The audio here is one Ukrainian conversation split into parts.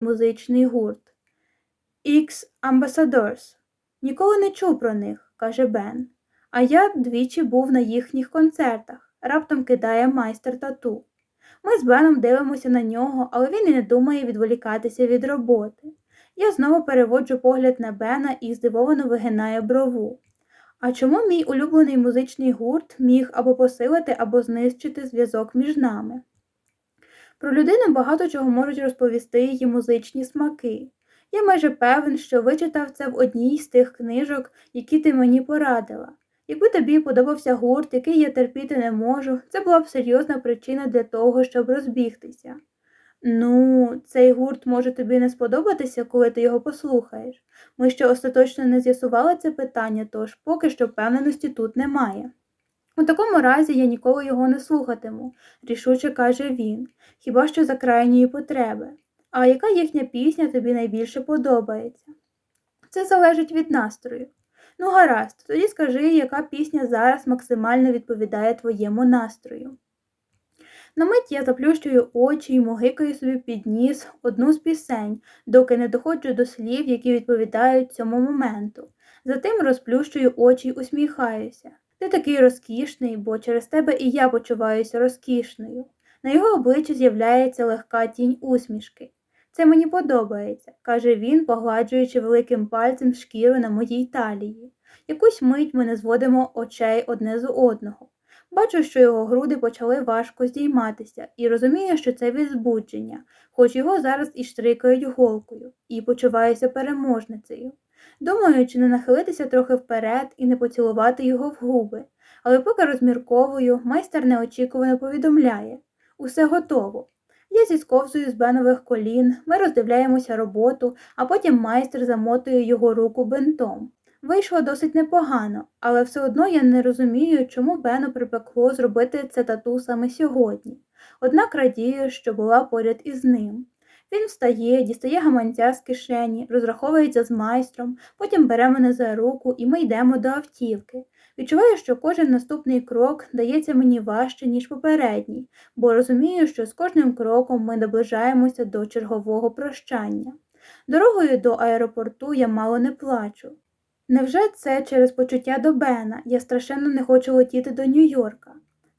музичний гурт. X Ambassadors. Ніколи не чув про них, каже Бен. А я двічі був на їхніх концертах, раптом кидає майстер тату. Ми з Беном дивимося на нього, але він і не думає відволікатися від роботи. Я знову переводжу погляд на Бена і здивовано вигинаю брову. А чому мій улюблений музичний гурт міг або посилити, або знищити зв'язок між нами? Про людину багато чого можуть розповісти її музичні смаки. Я майже певен, що вичитав це в одній з тих книжок, які ти мені порадила. Якби тобі подобався гурт, який я терпіти не можу, це була б серйозна причина для того, щоб розбігтися. Ну, цей гурт може тобі не сподобатися, коли ти його послухаєш. Ми ще остаточно не з'ясували це питання, тож поки що впевненості тут немає. У такому разі я ніколи його не слухатиму, рішуче каже він, хіба що за крайньої потреби. А яка їхня пісня тобі найбільше подобається? Це залежить від настрою. Ну, гаразд, тоді скажи, яка пісня зараз максимально відповідає твоєму настрою. На мить я заплющую очі і могикаю собі під ніс одну з пісень, доки не доходжу до слів, які відповідають цьому моменту. Затим розплющую очі й усміхаюся. Ти такий розкішний, бо через тебе і я почуваюся розкішною. На його обличчі з'являється легка тінь усмішки. Це мені подобається, каже він, погладжуючи великим пальцем шкіру на моїй талії. Якусь мить ми не зводимо очей одне з одного. Бачу, що його груди почали важко здійматися, і розумію, що це від збудження, хоч його зараз і штрикають голкою, і почуваюся переможницею. Думаю, чи не нахилитися трохи вперед і не поцілувати його в губи, але поки розмірковую, майстер неочікувано повідомляє усе готово. Я зісковзую з бенових колін, ми роздивляємося роботу, а потім майстер замотує його руку бинтом. Вийшло досить непогано, але все одно я не розумію, чому Бену припекло зробити це тату саме сьогодні. Однак радію, що була поряд із ним. Він встає, дістає гаманця з кишені, розраховується з майстром, потім бере мене за руку і ми йдемо до автівки. Відчуваю, що кожен наступний крок дається мені важче, ніж попередній, бо розумію, що з кожним кроком ми наближаємося до чергового прощання. Дорогою до аеропорту я мало не плачу. Невже це через почуття до Бена я страшенно не хочу летіти до Нью-Йорка?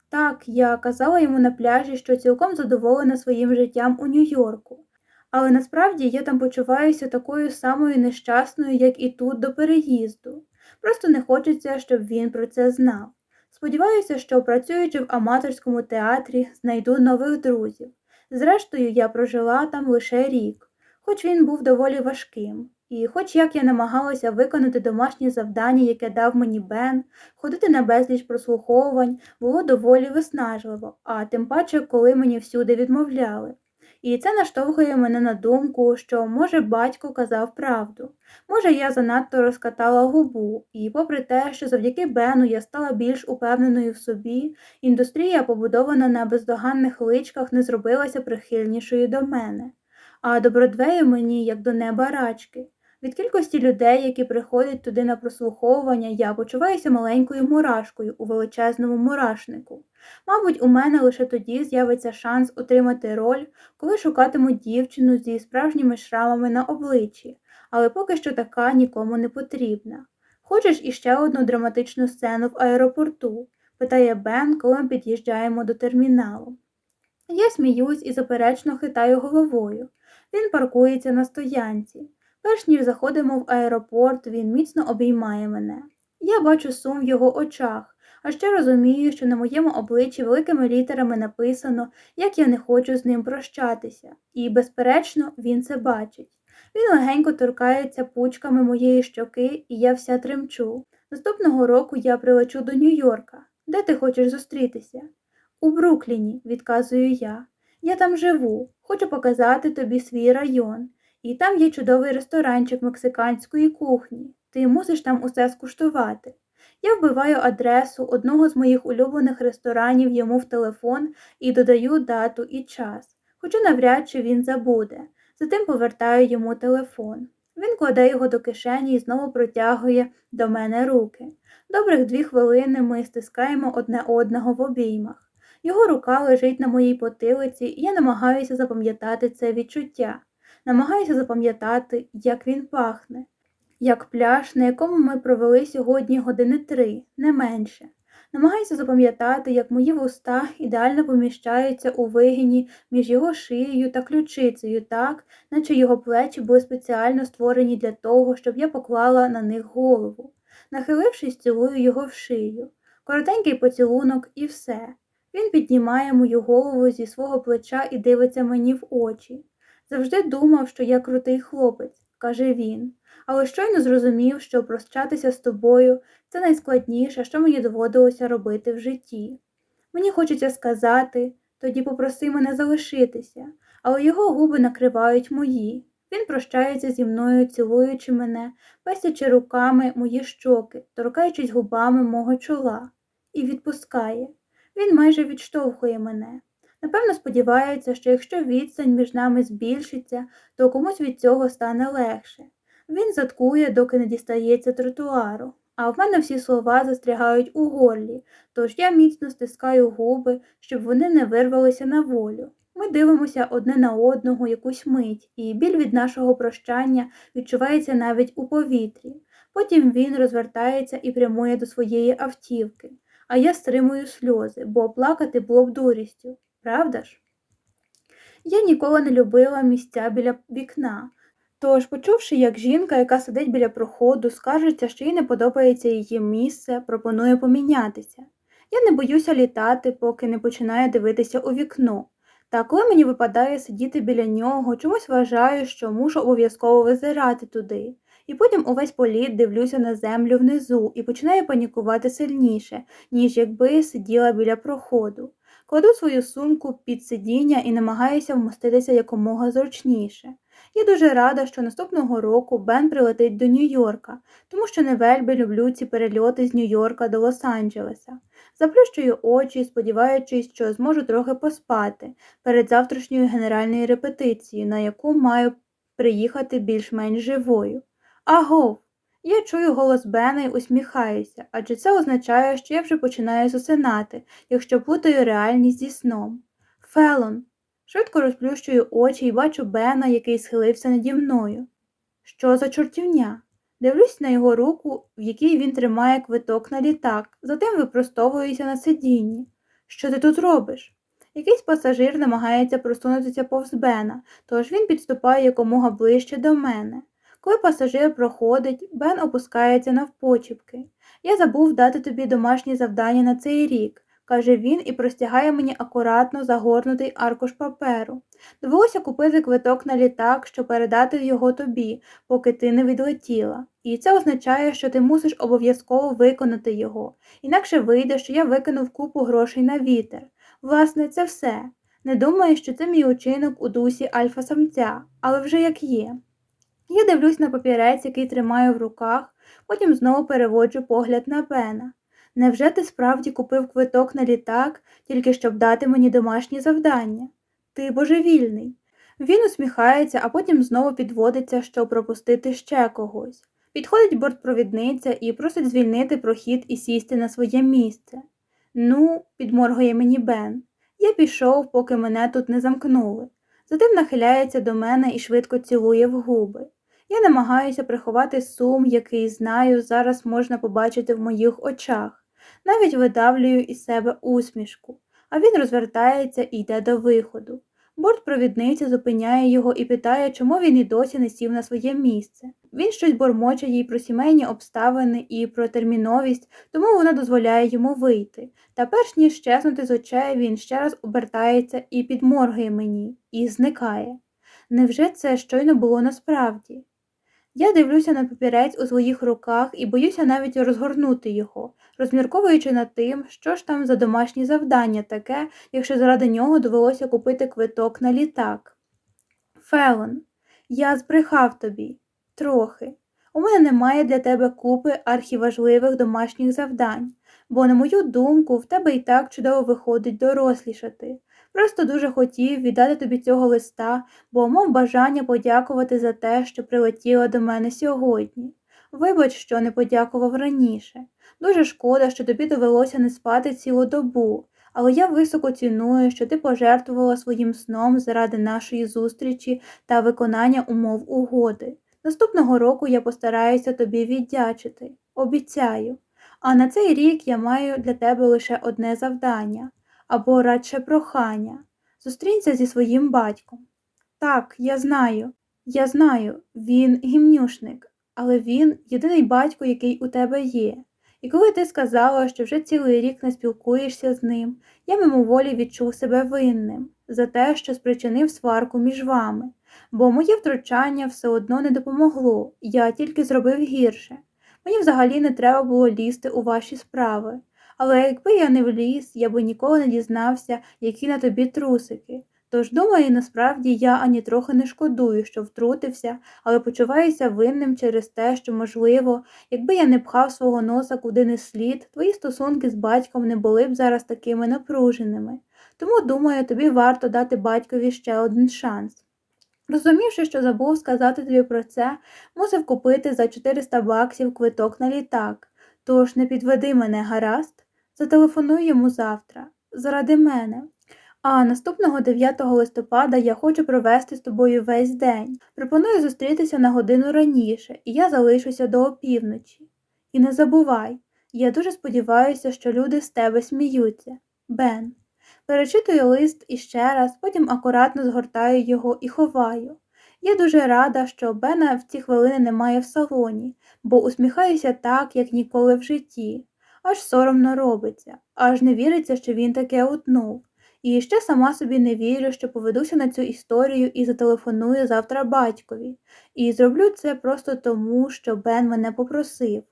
Так, я казала йому на пляжі, що цілком задоволена своїм життям у Нью-Йорку, але насправді я там почуваюся такою самою нещасною, як і тут до переїзду. Просто не хочеться, щоб він про це знав. Сподіваюся, що працюючи в аматорському театрі, знайду нових друзів. Зрештою, я прожила там лише рік, хоч він був доволі важким. І хоч як я намагалася виконати домашнє завдання, яке дав мені Бен, ходити на безліч прослуховувань було доволі виснажливо, а тим паче, коли мені всюди відмовляли. І це наштовхує мене на думку, що, може, батько казав правду, може, я занадто розкатала губу, і, попри те, що завдяки Бену я стала більш упевненою в собі, індустрія, побудована на бездоганних личках, не зробилася прихильнішою до мене, а до Бродвею мені, як до неба рачки. Від кількості людей, які приходять туди на прослуховування, я почуваюся маленькою мурашкою у величезному мурашнику. Мабуть, у мене лише тоді з'явиться шанс отримати роль, коли шукатиму дівчину зі справжніми шрамами на обличчі, але поки що така нікому не потрібна. Хочеш іще одну драматичну сцену в аеропорту? питає Бен, коли ми під'їжджаємо до терміналу. Я сміюсь і заперечно хитаю головою. Він паркується на стоянці. Перш ніж заходимо в аеропорт, він міцно обіймає мене. Я бачу сум в його очах, а ще розумію, що на моєму обличчі великими літерами написано, як я не хочу з ним прощатися, і, безперечно, він це бачить. Він легенько торкається пучками моєї щоки, і я вся тремчу. Наступного року я прилечу до Нью-Йорка. Де ти хочеш зустрітися? У Брукліні, відказую я. Я там живу, хочу показати тобі свій район. І там є чудовий ресторанчик мексиканської кухні. Ти мусиш там усе скуштувати. Я вбиваю адресу одного з моїх улюблених ресторанів йому в телефон і додаю дату і час, хоча навряд чи він забуде. Затим повертаю йому телефон. Він кладе його до кишені і знову протягує до мене руки. Добрих дві хвилини ми стискаємо одне одного в обіймах. Його рука лежить на моїй потилиці, і я намагаюся запам'ятати це відчуття. Намагаюся запам'ятати, як він пахне, як пляж, на якому ми провели сьогодні години три, не менше. Намагаюся запам'ятати, як мої вуста ідеально поміщаються у вигині між його шиєю та ключицею, так, наче його плечі були спеціально створені для того, щоб я поклала на них голову. Нахилившись, цілую його в шию. Коротенький поцілунок і все. Він піднімає мою голову зі свого плеча і дивиться мені в очі. Завжди думав, що я крутий хлопець, каже він, але щойно зрозумів, що прощатися з тобою це найскладніше, що мені доводилося робити в житті. Мені хочеться сказати, тоді попроси мене залишитися, але його губи накривають мої. Він прощається зі мною, цілуючи мене, песячи руками мої щоки, торкаючись губами мого чола, і відпускає. Він майже відштовхує мене. Напевно, сподівається, що якщо відстань між нами збільшиться, то комусь від цього стане легше. Він заткує, доки не дістається тротуару, а в мене всі слова застрягають у горлі, тож я міцно стискаю губи, щоб вони не вирвалися на волю. Ми дивимося одне на одного якусь мить, і біль від нашого прощання відчувається навіть у повітрі. Потім він розвертається і прямує до своєї автівки, а я стримую сльози, бо плакати було б дурістю, правда ж? Я ніколи не любила місця біля вікна. Тож, почувши, як жінка, яка сидить біля проходу, скаржиться, що їй не подобається її місце, пропонує помінятися. Я не боюся літати, поки не починаю дивитися у вікно. Та коли мені випадає сидіти біля нього, чомусь вважаю, що мушу обов'язково визирати туди. І потім увесь політ дивлюся на землю внизу і починаю панікувати сильніше, ніж якби сиділа біля проходу. Кладу свою сумку під сидіння і намагаюся вмоститися якомога зручніше. Я дуже рада, що наступного року Бен прилетить до Нью-Йорка, тому що не вельми люблю ці перельоти з Нью-Йорка до Лос-Анджелеса. Заплющую очі, сподіваючись, що зможу трохи поспати перед завтрашньою генеральною репетицією, на яку маю приїхати більш-менш живою. Агов! Я чую голос Бена і усміхаюся, адже це означає, що я вже починаю засинати, якщо плутаю реальність зі сном. Фелон. Швидко розплющую очі і бачу Бена, який схилився наді мною. Що за чортівня? Дивлюсь на його руку, в якій він тримає квиток на літак, затим випростовуюся на сидінні. Що ти тут робиш? Якийсь пасажир намагається просунутися повз Бена, тож він підступає якомога ближче до мене. Коли пасажир проходить, Бен опускається навпочіпки. Я забув дати тобі домашнє завдання на цей рік, каже він і простягає мені акуратно загорнутий аркуш паперу. Довелося купити квиток на літак, щоб передати його тобі, поки ти не відлетіла. І це означає, що ти мусиш обов'язково виконати його, інакше вийде, що я викинув купу грошей на вітер. Власне, це все. Не думаю, що це мій учинок у дусі альфа-самця, але вже як є. Я дивлюсь на папірець, який тримаю в руках, потім знову переводжу погляд на Бена. Невже ти справді купив квиток на літак, тільки щоб дати мені домашні завдання? Ти божевільний. Він усміхається, а потім знову підводиться, щоб пропустити ще когось. Підходить бортпровідниця і просить звільнити прохід і сісти на своє місце. Ну, підморгує мені Бен. Я пішов, поки мене тут не замкнули. Затим нахиляється до мене і швидко цілує в губи. Я намагаюся приховати сум, який знаю, зараз можна побачити в моїх очах. Навіть видавлюю із себе усмішку, а він розвертається і йде до виходу. Бортпровідниця зупиняє його і питає, чому він і досі не сів на своє місце. Він щось бормоче їй про сімейні обставини і про терміновість, тому вона дозволяє йому вийти. Та перш ніж щезнути з очей, він ще раз обертається і підморгує мені, і зникає. Невже це щойно було насправді? Я дивлюся на папірець у своїх руках і боюся навіть розгорнути його, розмірковуючи над тим, що ж там за домашнє завдання таке, якщо заради нього довелося купити квиток на літак. Фелон, я збрехав тобі трохи. У мене немає для тебе купи архіважливих домашніх завдань, бо, на мою думку, в тебе і так чудово виходить дорослішати. Просто дуже хотів віддати тобі цього листа, бо мав бажання подякувати за те, що прилетіла до мене сьогодні. Вибач, що не подякував раніше. Дуже шкода, що тобі довелося не спати цілу добу, але я високо ціную, що ти пожертвувала своїм сном заради нашої зустрічі та виконання умов угоди. Наступного року я постараюся тобі віддячити, обіцяю. А на цей рік я маю для тебе лише одне завдання або радше прохання. Зустрінься зі своїм батьком. Так, я знаю, я знаю, він гімнюшник, але він єдиний батько, який у тебе є. І коли ти сказала, що вже цілий рік не спілкуєшся з ним, я мимоволі відчув себе винним за те, що спричинив сварку між вами, бо моє втручання все одно не допомогло, я тільки зробив гірше. Мені взагалі не треба було лізти у ваші справи. Але якби я не вліз, я би ніколи не дізнався, які на тобі трусики. Тож, думаю, насправді я ані трохи не шкодую, що втрутився, але почуваюся винним через те, що, можливо, якби я не пхав свого носа куди не слід, твої стосунки з батьком не були б зараз такими напруженими. Тому, думаю, тобі варто дати батькові ще один шанс. Розумівши, що забув сказати тобі про це, мусив купити за 400 баксів квиток на літак. Тож не підведи мене, гаразд, зателефоную йому завтра, заради мене. А наступного 9 листопада я хочу провести з тобою весь день. Пропоную зустрітися на годину раніше, і я залишуся до опівночі. І не забувай, я дуже сподіваюся, що люди з тебе сміються. Бен. Перечитую лист іще раз, потім акуратно згортаю його і ховаю. Я дуже рада, що Бена в ці хвилини немає в салоні, бо усміхаюся так, як ніколи в житті. Аж соромно робиться, аж не віриться, що він таке утнув. І ще сама собі не вірю, що поведуся на цю історію і зателефоную завтра батькові, і зроблю це просто тому, що Бен мене попросив.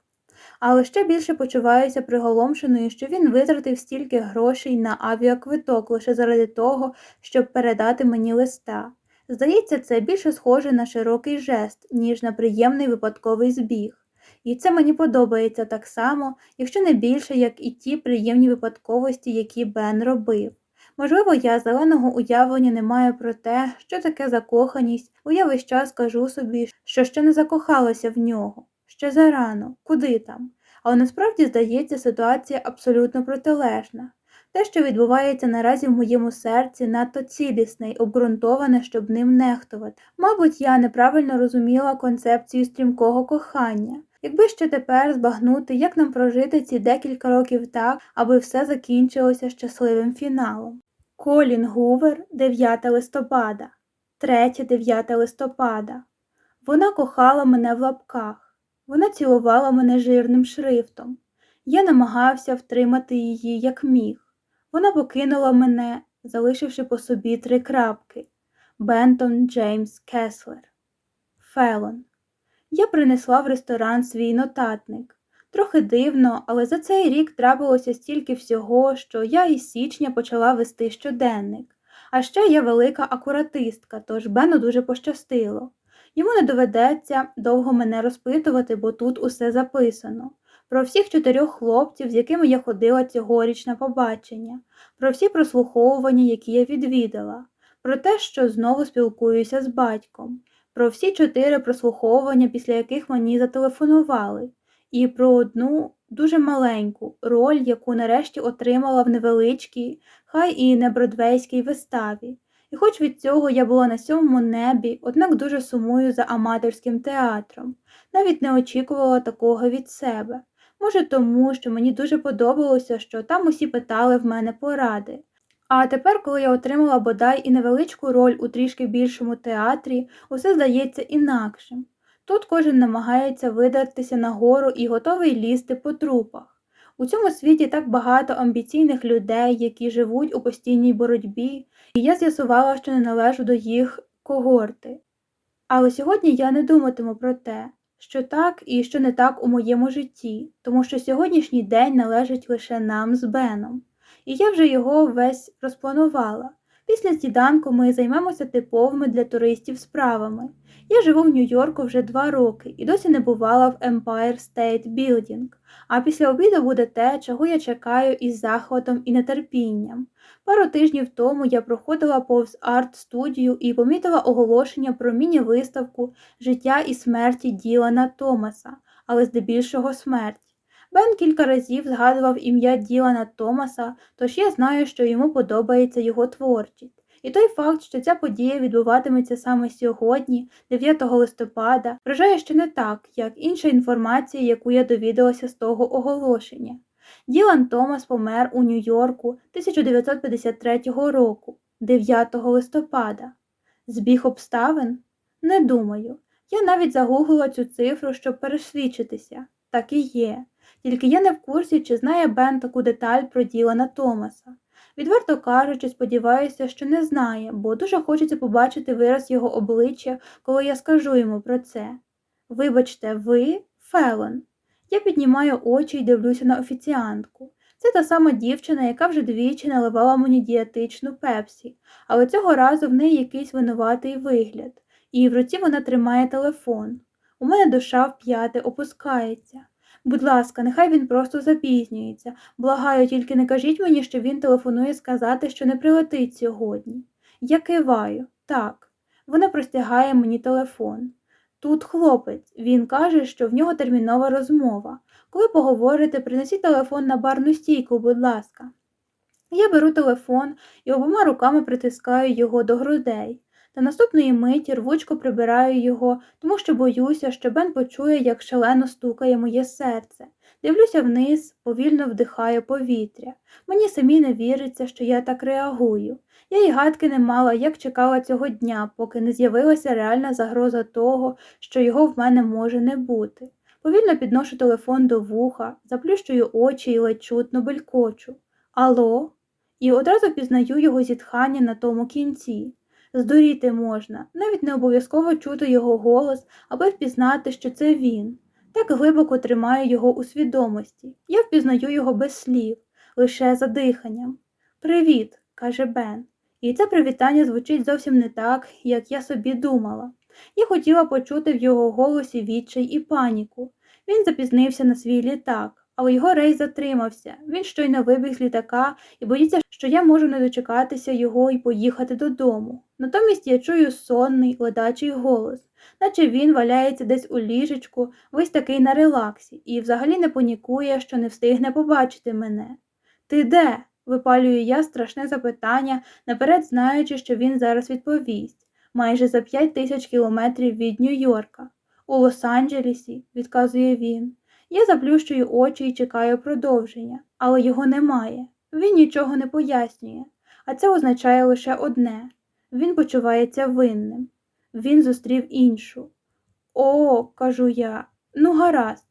Але ще більше почуваюся приголомшеною, що він витратив стільки грошей на авіаквиток лише заради того, щоб передати мені листа. Здається, це більше схоже на широкий жест, ніж на приємний випадковий збіг. І це мені подобається так само, якщо не більше, як і ті приємні випадковості, які Бен робив. Можливо, я зеленого уявлення не маю про те, що таке закоханість, бо я весь час кажу собі, що ще не закохалася в нього, ще зарано, куди там. Але насправді, здається, ситуація абсолютно протилежна. Те, що відбувається наразі в моєму серці, надто цілісне й обґрунтоване, щоб ним нехтувати. Мабуть, я неправильно розуміла концепцію стрімкого кохання. Якби ще тепер збагнути, як нам прожити ці декілька років так, аби все закінчилося щасливим фіналом. Колін Гувер, 9 листопада, 3-9 листопада. Вона кохала мене в лапках. Вона цілувала мене жирним шрифтом. Я намагався втримати її, як міг. Вона покинула мене, залишивши по собі три крапки Бентон Джеймс Кеслер. Фелон. Я принесла в ресторан свій нотатник. Трохи дивно, але за цей рік трапилося стільки всього, що я із січня почала вести щоденник. А ще я велика акуратистка, тож Бену дуже пощастило. Йому не доведеться довго мене розпитувати, бо тут усе записано. Про всіх чотирьох хлопців, з якими я ходила цьогоріч на побачення, про всі прослуховування, які я відвідала, про те, що знову спілкуюся з батьком, про всі чотири прослуховування, після яких мені зателефонували, і про одну дуже маленьку роль, яку нарешті отримала в невеличкій, хай і не бродвейській виставі. І хоч від цього я була на сьомому небі, однак дуже сумую за аматорським театром, навіть не очікувала такого від себе. Може, тому, що мені дуже подобалося, що там усі питали в мене поради. А тепер, коли я отримала бодай і невеличку роль у трішки більшому театрі, усе здається інакшим. Тут кожен намагається видатися нагору і готовий лізти по трупах. У цьому світі так багато амбіційних людей, які живуть у постійній боротьбі, і я з'ясувала, що не належу до їх когорти. Але сьогодні я не думатиму про те, що так і що не так у моєму житті, тому що сьогоднішній день належить лише нам з Беном, і я вже його весь розпланувала. Після сніданку ми займемося типовими для туристів справами. Я живу в Нью-Йорку вже два роки і досі не бувала в Empire State Building, а після обіду буде те, чого я чекаю із захватом і нетерпінням. Пару тижнів тому я проходила повз арт-студію і помітила оголошення про міні-виставку життя і смерті Ділана Томаса, але здебільшого смерть. Бен кілька разів згадував ім'я Ділана Томаса, тож я знаю, що йому подобається його творчість. І той факт, що ця подія відбуватиметься саме сьогодні, 9 листопада, вражає ще не так, як інша інформація, яку я довідалася з того оголошення. Ділан Томас помер у Нью-Йорку 1953 року, 9 листопада. Збіг обставин? Не думаю. Я навіть загуглила цю цифру, щоб пересвідчитися. Так і є. Тільки я не в курсі, чи знає Бен таку деталь про Ділана Томаса. Відверто кажучи, сподіваюся, що не знає, бо дуже хочеться побачити вираз його обличчя, коли я скажу йому про це. Вибачте, ви Фелон. Я піднімаю очі і дивлюся на офіціантку. Це та сама дівчина, яка вже двічі наливала мені дієтичну пепсі, але цього разу в неї якийсь винуватий вигляд, і в руці вона тримає телефон. У мене душа в п'яте опускається. Будь ласка, нехай він просто запізнюється. Благаю, тільки не кажіть мені, що він телефонує сказати, що не прилетить сьогодні. Я киваю, так. Вона простягає мені телефон. Тут хлопець, він каже, що в нього термінова розмова. Коли поговорите, принесіть телефон на барну стійку, будь ласка. Я беру телефон і обома руками притискаю його до грудей. Та наступної миті рвучко прибираю його, тому що боюся, що Бен почує, як шалено стукає моє серце. Дивлюся вниз, повільно вдихаю повітря. Мені самі не віриться, що я так реагую. Я й гадки не мала, як чекала цього дня, поки не з'явилася реальна загроза того, що його в мене може не бути. Повільно підношу телефон до вуха, заплющую очі і ледь чутно белькочу. Алло? І одразу пізнаю його зітхання на тому кінці. Здуріти можна, навіть не обов'язково чути його голос, аби впізнати, що це він. Так глибоко тримаю його у свідомості. Я впізнаю його без слів, лише за диханням. Привіт, каже Бен. І це привітання звучить зовсім не так, як я собі думала. Я хотіла почути в його голосі відчай і паніку. Він запізнився на свій літак, але його рейс затримався. Він щойно вибіг з літака і боїться, що я можу не дочекатися його і поїхати додому. Натомість я чую сонний, ледачий голос, наче він валяється десь у ліжечку, весь такий на релаксі, і взагалі не панікує, що не встигне побачити мене. Ти де? випалюю я страшне запитання, наперед знаючи, що він зараз відповість майже за п'ять тисяч кілометрів від Нью-Йорка. У Лос-Анджелесі, відказує він. Я заплющую очі і чекаю продовження, але його немає. Він нічого не пояснює, а це означає лише одне він почувається винним. Він зустрів іншу. О, кажу я, ну гаразд.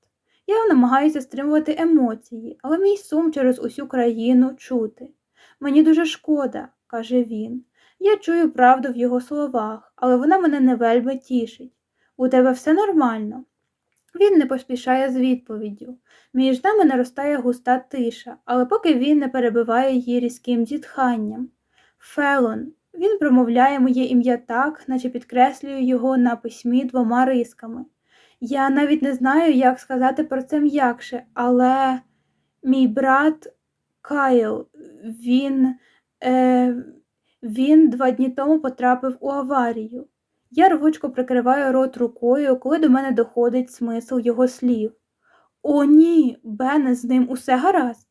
Я намагаюся стримувати емоції, але мій сум через усю країну чути. Мені дуже шкода, каже він. Я чую правду в його словах, але вона мене не вельми тішить. У тебе все нормально. Він не поспішає з відповіддю. Між нами наростає густа тиша, але поки він не перебиває її різким зітханням. Фелон, він промовляє моє ім'я так, наче підкреслює його на письмі двома рисками. Я навіть не знаю, як сказати про це м'якше, але мій брат Кайл, він, е, він два дні тому потрапив у аварію. Я рвучко прикриваю рот рукою, коли до мене доходить смисл його слів. О, ні, Бене, з ним усе гаразд.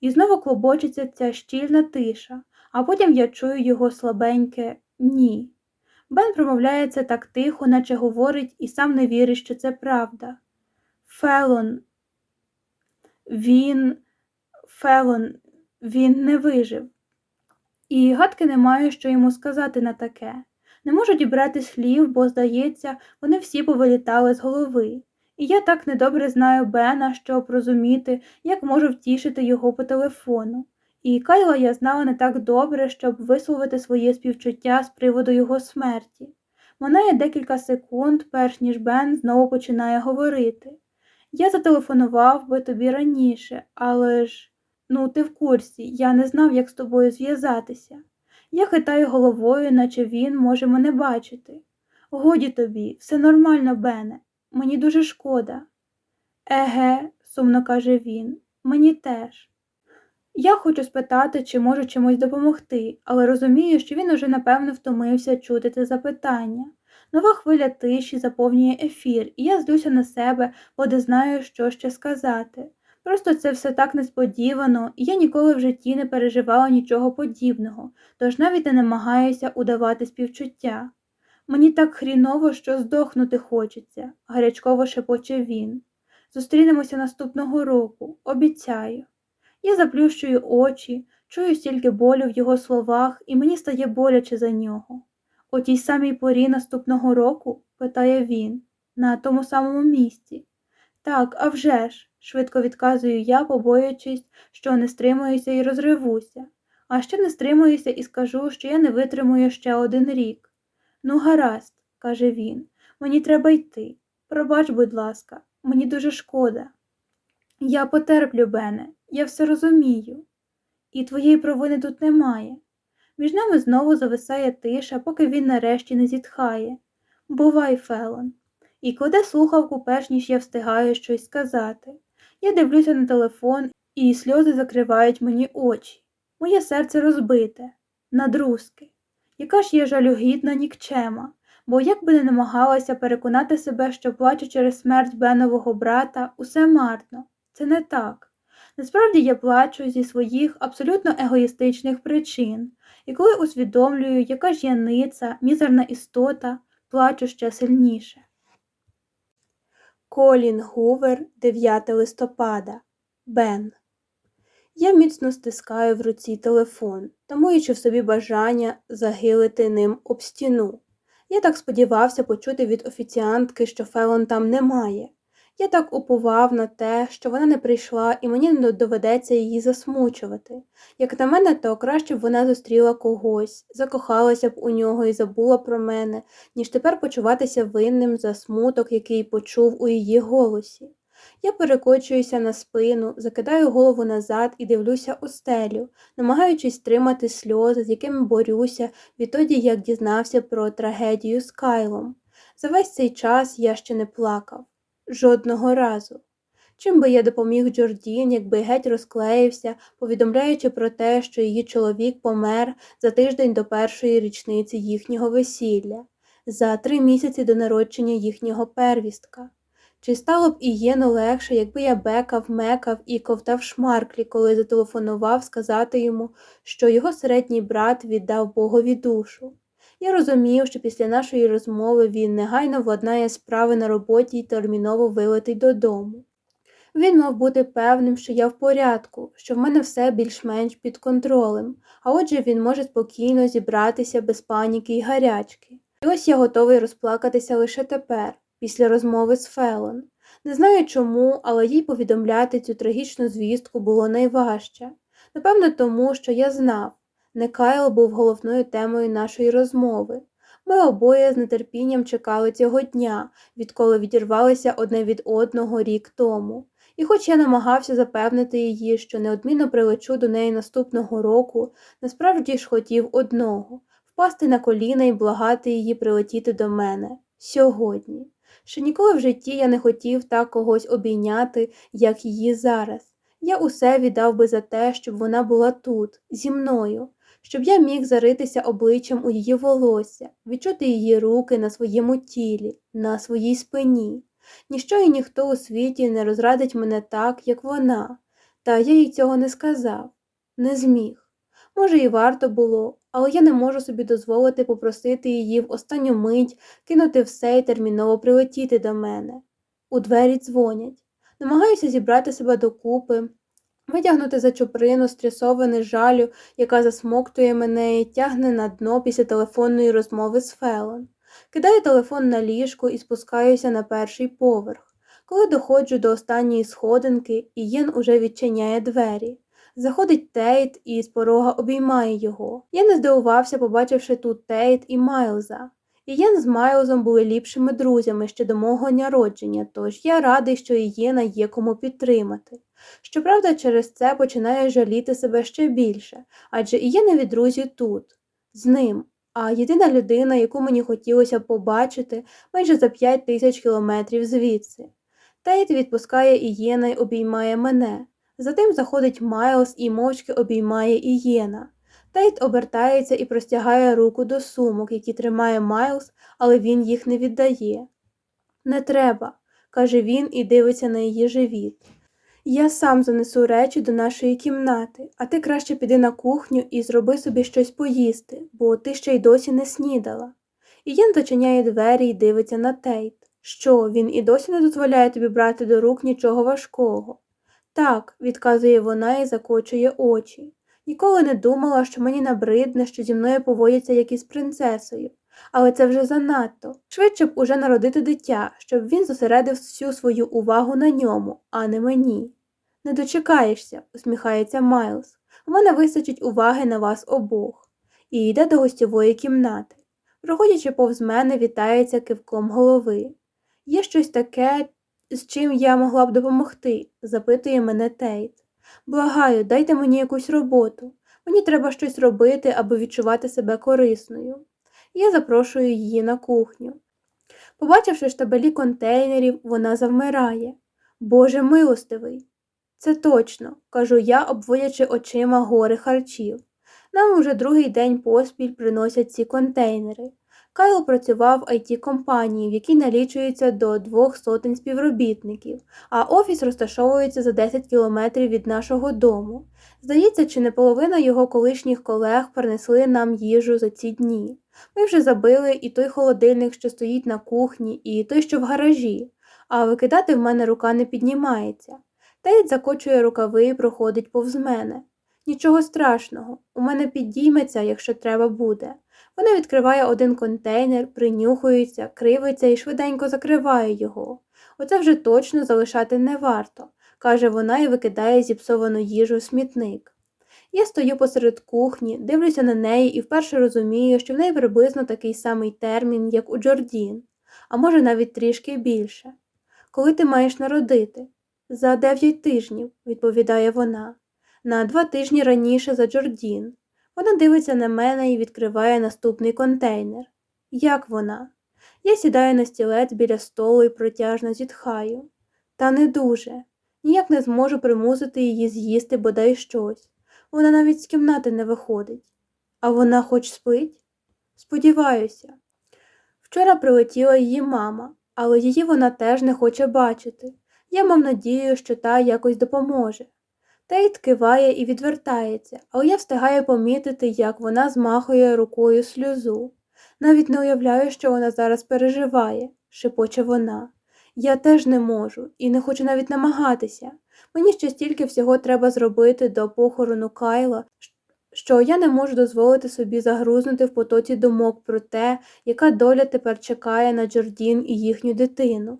І знову клобочиться ця щільна тиша, а потім я чую його слабеньке ні. Бен промовляє це так тихо, наче говорить, і сам не вірить, що це правда. Фелон, він, Фелон, він не вижив. І гадки не маю, що йому сказати на таке. Не можу дібрати слів, бо, здається, вони всі повилітали з голови. І я так недобре знаю Бена, щоб розуміти, як можу втішити його по телефону. І Кайла я знала не так добре, щоб висловити своє співчуття з приводу його смерті. Минає декілька секунд, перш ніж Бен знову починає говорити. Я зателефонував би тобі раніше, але ж, ну, ти в курсі, я не знав, як з тобою зв'язатися. Я хитаю головою, наче він може мене бачити. Годі тобі, все нормально, Бене, мені дуже шкода. Еге, сумно каже він, мені теж. Я хочу спитати, чи можу чимось допомогти, але розумію, що він уже напевно втомився чути це запитання. Нова хвиля тиші заповнює ефір, і я злюся на себе, бо не знаю, що ще сказати. Просто це все так несподівано, і я ніколи в житті не переживала нічого подібного, тож навіть не намагаюся удавати співчуття. Мені так хріново, що здохнути хочеться, гарячково шепоче він. Зустрінемося наступного року, обіцяю. Я заплющую очі, чую стільки болю в його словах, і мені стає боляче за нього. О тій самій порі наступного року? питає він, на тому самому місці. Так, а вже ж, швидко відказую я, побоюючись, що не стримуюся і розривуся, а ще не стримуюся і скажу, що я не витримую ще один рік. Ну, гаразд, каже він, мені треба йти. Пробач, будь ласка, мені дуже шкода. Я потерплю, Бене, я все розумію. І твоєї провини тут немає. Між нами знову зависає тиша, поки він нарешті не зітхає. Бувай, Фелон, і кладе слухавку, перш ніж я встигаю щось сказати. Я дивлюся на телефон, і сльози закривають мені очі. Моє серце розбите, надрузки. Яка ж є жалюгідна нікчема, бо як би не намагалася переконати себе, що плачу через смерть Бенового брата, усе марно. Це не так. Насправді я плачу зі своїх абсолютно егоїстичних причин, і коли усвідомлюю, яка ж я ниця, мізерна істота, плачу ще сильніше. Колін Гувер, 9 листопада. Бен. Я міцно стискаю в руці телефон, тамуючи в собі бажання загилити ним об стіну. Я так сподівався почути від офіціантки, що Фелон там немає. Я так упував на те, що вона не прийшла і мені не доведеться її засмучувати. Як на мене, то краще б вона зустріла когось, закохалася б у нього і забула про мене, ніж тепер почуватися винним за смуток, який почув у її голосі. Я перекочуюся на спину, закидаю голову назад і дивлюся у стелю, намагаючись стримати сльози, з якими борюся відтоді, як дізнався про трагедію з Кайлом. За весь цей час я ще не плакав. Жодного разу. Чим би я допоміг Джордін, якби геть розклеївся, повідомляючи про те, що її чоловік помер за тиждень до першої річниці їхнього весілля, за три місяці до народження їхнього первістка. Чи стало б Ієну легше, якби я бекав, мекав і ковтав шмарклі, коли зателефонував сказати йому, що його середній брат віддав Богові душу? Я розумів, що після нашої розмови він негайно владнає справи на роботі і терміново вилетить додому. Він мав бути певним, що я в порядку, що в мене все більш-менш під контролем, а отже він може спокійно зібратися без паніки і гарячки. І ось я готовий розплакатися лише тепер, після розмови з Фелон. Не знаю чому, але їй повідомляти цю трагічну звістку було найважче. Напевно, тому, що я знав, не Кайл був головною темою нашої розмови. Ми обоє з нетерпінням чекали цього дня, відколи відірвалися одне від одного рік тому. І хоч я намагався запевнити її, що неодмінно прилечу до неї наступного року, насправді ж хотів одного впасти на коліна і благати її прилетіти до мене сьогодні. Ще ніколи в житті я не хотів так когось обійняти, як її зараз. Я усе віддав би за те, щоб вона була тут, зі мною, щоб я міг заритися обличчям у її волосся, відчути її руки на своєму тілі, на своїй спині. Ніщо і ніхто у світі не розрадить мене так, як вона, та я їй цього не сказав, не зміг. Може, і варто було, але я не можу собі дозволити попросити її в останню мить кинути все і терміново прилетіти до мене. У двері дзвонять. Намагаюся зібрати себе докупи, витягнути за чуприну стрясоване жалю, яка засмоктує мене і тягне на дно після телефонної розмови з Фелон. Кидаю телефон на ліжку і спускаюся на перший поверх. Коли доходжу до останньої сходинки, Ієн уже відчиняє двері. Заходить Тейт і з порога обіймає його. Я не здивувався, побачивши тут Тейт і Майлза. Ієн з Майлзом були ліпшими друзями ще до мого народження, тож я радий, що Ієна є кому підтримати. Щоправда, через це починаю жаліти себе ще більше, адже Ієнові друзі тут, з ним, а єдина людина, яку мені хотілося побачити майже за п'ять тисяч кілометрів звідси. Тейт відпускає Ієна й обіймає мене. Затим заходить Майлз і мовчки обіймає Ієна. Тейт обертається і простягає руку до сумок, які тримає Майлз, але він їх не віддає. Не треба, каже він і дивиться на її живіт. Я сам занесу речі до нашої кімнати, а ти краще піди на кухню і зроби собі щось поїсти, бо ти ще й досі не снідала. Ієн зачиняє двері і дивиться на Тейт. Що, він і досі не дозволяє тобі брати до рук нічого важкого? Так, відказує вона і закочує очі. Ніколи не думала, що мені набридне, що зі мною поводяться як із принцесою. Але це вже занадто. Швидше б уже народити дитя, щоб він зосередив всю свою увагу на ньому, а не мені. Не дочекаєшся, усміхається Майлз. У мене вистачить уваги на вас обох. І йде до гостьової кімнати. Проходячи повз мене, вітається кивком голови. Є щось таке, з чим я могла б допомогти? запитує мене Тейт. Благаю, дайте мені якусь роботу. Мені треба щось робити, аби відчувати себе корисною. Я запрошую її на кухню. Побачивши штабелі контейнерів, вона завмирає. Боже милостивий. Це точно, кажу я, обводячи очима гори харчів. Нам уже другий день поспіль приносять ці контейнери. Кайл працював в it компанії в якій налічується до двох сотень співробітників, а офіс розташовується за 10 кілометрів від нашого дому. Здається, чи не половина його колишніх колег принесли нам їжу за ці дні. Ми вже забили і той холодильник, що стоїть на кухні, і той, що в гаражі, а викидати в мене рука не піднімається. Тейт закочує рукави і проходить повз мене. Нічого страшного, у мене підійметься, якщо треба буде. Вона відкриває один контейнер, принюхується, кривиться і швиденько закриває його. Оце вже точно залишати не варто, каже вона і викидає зіпсовану їжу в смітник. Я стою посеред кухні, дивлюся на неї і вперше розумію, що в неї приблизно такий самий термін, як у Джордін, а може навіть трішки більше. Коли ти маєш народити? За дев'ять тижнів, відповідає вона. На два тижні раніше за Джордін. Вона дивиться на мене і відкриває наступний контейнер. Як вона? Я сідаю на стілець біля столу і протяжно зітхаю. Та не дуже. Ніяк не зможу примусити її з'їсти бодай щось. Вона навіть з кімнати не виходить. А вона хоч спить? Сподіваюся. Вчора прилетіла її мама, але її вона теж не хоче бачити. Я мав надію, що та якось допоможе. Тейт киває і відвертається, але я встигаю помітити, як вона змахує рукою сльозу. Навіть не уявляю, що вона зараз переживає, шепоче вона. Я теж не можу і не хочу навіть намагатися. Мені ще стільки всього треба зробити до похорону Кайла, що я не можу дозволити собі загрузнути в потоці думок про те, яка доля тепер чекає на Джордін і їхню дитину.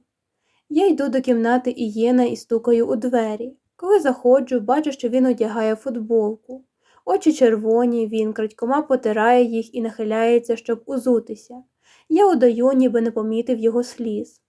Я йду до кімнати Ієна і стукаю у двері. Коли заходжу, бачу, що він одягає футболку. Очі червоні, він крадькома потирає їх і нахиляється, щоб узутися. Я удаю, ніби не помітив його сліз.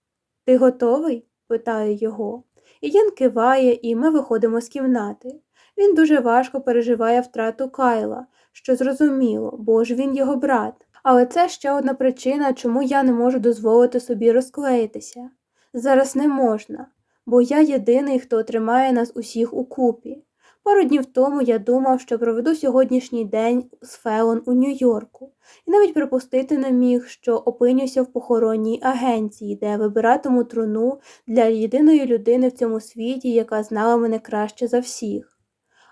Ти готовий? питаю його. Ієн киває, і ми виходимо з кімнати. Він дуже важко переживає втрату Кайла, що зрозуміло, бо ж він його брат. Але це ще одна причина, чому я не можу дозволити собі розклеїтися. Зараз не можна, бо я єдиний, хто тримає нас усіх у купі. Пару днів тому я думав, що проведу сьогоднішній день з Фелон у Нью-Йорку, і навіть припустити не міг, що опинюся в похоронній агенції, де вибиратиму труну для єдиної людини в цьому світі, яка знала мене краще за всіх.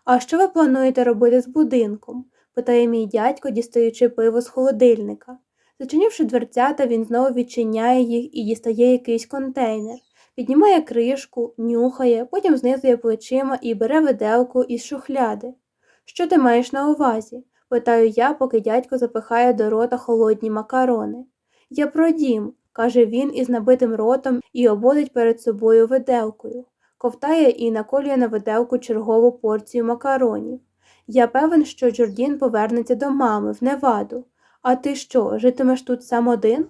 А що ви плануєте робити з будинком? питає мій дядько, дістаючи пиво з холодильника. Зачинивши дверцята, він знову відчиняє їх і дістає якийсь контейнер. Піднімає кришку, нюхає, потім знизує плечима і бере виделку із шухляди. Що ти маєш на увазі? питаю я, поки дядько запихає до рота холодні макарони. Я про дім, каже він із набитим ротом і обводить перед собою виделкою, ковтає і наколює на виделку чергову порцію макаронів. Я певен, що Джордін повернеться до мами в Неваду. А ти що, житимеш тут сам один?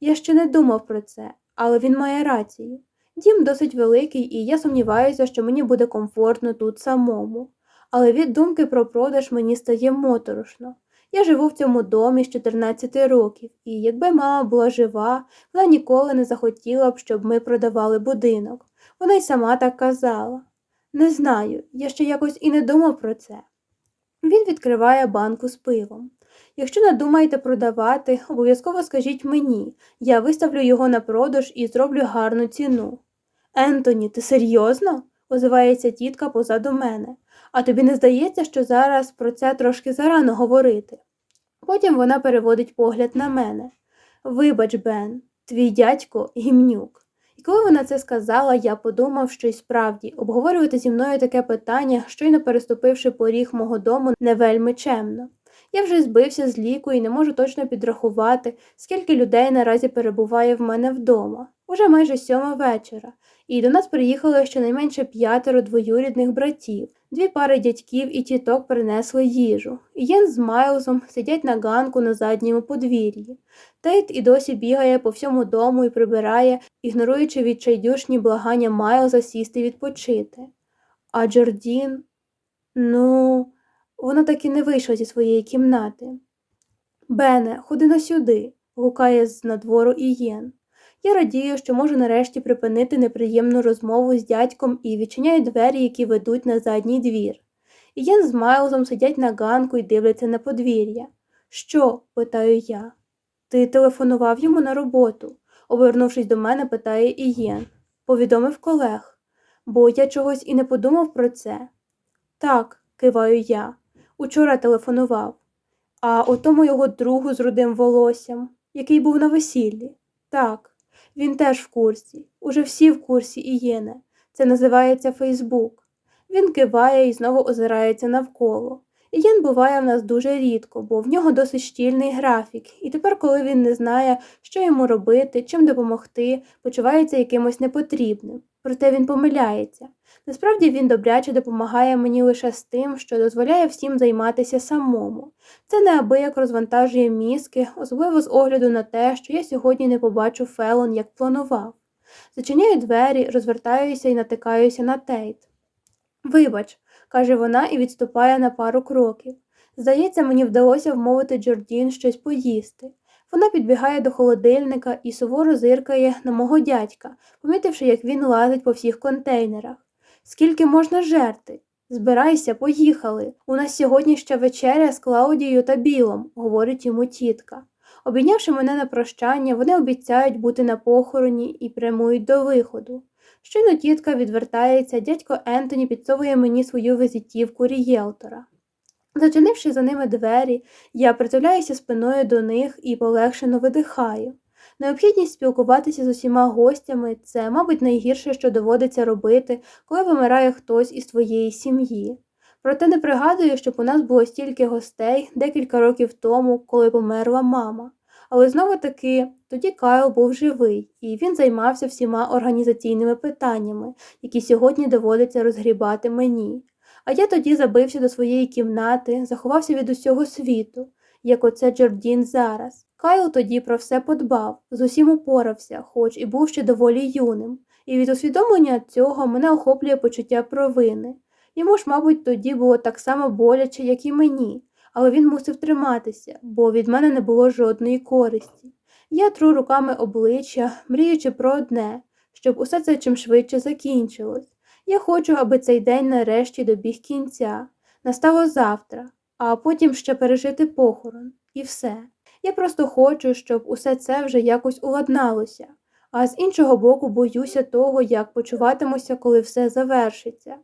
Я ще не думав про це, але він має рацію. Дім досить великий, і я сумніваюся, що мені буде комфортно тут самому. Але від думки про продаж мені стає моторошно. Я живу в цьому домі з 14 років, і якби мама була жива, вона ніколи не захотіла б, щоб ми продавали будинок. Вона й сама так казала. Не знаю, я ще якось і не думав про це. Він відкриває банку з пивом. Якщо надумаєте продавати, обов'язково скажіть мені, я виставлю його на продаж і зроблю гарну ціну. Ентоні, ти серйозно? озивається тітка позаду мене. А тобі не здається, що зараз про це трошки зарано говорити? Потім вона переводить погляд на мене. Вибач, Бен, твій дядько гімнюк. І коли вона це сказала, я подумав, що й справді обговорювати зі мною таке питання, щойно переступивши поріг мого дому, не вельми чемно. Я вже збився з ліку і не можу точно підрахувати, скільки людей наразі перебуває в мене вдома. Уже майже сьома вечора, і до нас приїхало щонайменше п'ятеро двоюрідних братів. Дві пари дядьків і тіток принесли їжу. Єн з Майлзом сидять на ганку на задньому подвір'ї. Тейт і досі бігає по всьому дому і прибирає, ігноруючи відчайдушні благання Майлза сісти відпочити. А Джордін, ну, вона так і не вийшла зі своєї кімнати. Бене, ходи на сюди, гукає з надвору Ієн. Я радію, що можу нарешті припинити неприємну розмову з дядьком і відчиняю двері, які ведуть на задній двір. Ієн з Майлзом сидять на ганку і дивляться на подвір'я. Що? питаю я. Ти телефонував йому на роботу, обернувшись до мене, питає Ієн. Повідомив колег, бо я чогось і не подумав про це. Так, киваю я. Учора телефонував. А отому його другу з рудим волоссям, який був на весіллі. Так, він теж в курсі. Уже всі в курсі Ієне. Це називається Фейсбук. Він киває і знову озирається навколо. Ієн буває в нас дуже рідко, бо в нього досить щільний графік, і тепер, коли він не знає, що йому робити, чим допомогти, почувається якимось непотрібним. Проте він помиляється. Насправді він добряче допомагає мені лише з тим, що дозволяє всім займатися самому. Це неабияк розвантажує мізки, особливо з огляду на те, що я сьогодні не побачу Фелон, як планував. Зачиняю двері, розвертаюся і натикаюся на Тейт. Вибач, каже вона і відступає на пару кроків. Здається, мені вдалося вмовити Джордін щось поїсти. Вона підбігає до холодильника і суворо зиркає на мого дядька, помітивши, як він лазить по всіх контейнерах. Скільки можна жерти? Збирайся, поїхали. У нас сьогодні ще вечеря з Клаудією та Білом, говорить йому тітка. Обійнявши мене на прощання, вони обіцяють бути на похороні і прямують до виходу. Щойно тітка відвертається, дядько Ентоні підсовує мені свою визитівку рієлтора. Зачинивши за ними двері, я притуляюся спиною до них і полегшено видихаю. Необхідність спілкуватися з усіма гостями це, мабуть, найгірше, що доводиться робити, коли вимирає хтось із твоєї сім'ї. Проте не пригадую, щоб у нас було стільки гостей декілька років тому, коли померла мама. Але знову таки тоді Кайл був живий, і він займався всіма організаційними питаннями, які сьогодні доводиться розгрібати мені. А я тоді забився до своєї кімнати, заховався від усього світу, як оце Джордін зараз. Кайл тоді про все подбав, з усім упорався, хоч і був ще доволі юним, і від усвідомлення цього мене охоплює почуття провини. Йому ж, мабуть, тоді було так само боляче, як і мені, але він мусив триматися, бо від мене не було жодної користі. Я тру руками обличчя, мріючи про одне, щоб усе це чим швидше закінчилось. Я хочу, аби цей день нарешті добіг кінця. Настало завтра, а потім ще пережити похорон, і все. Я просто хочу, щоб усе це вже якось уладналося, а з іншого боку, боюся того, як почуватимуся, коли все завершиться.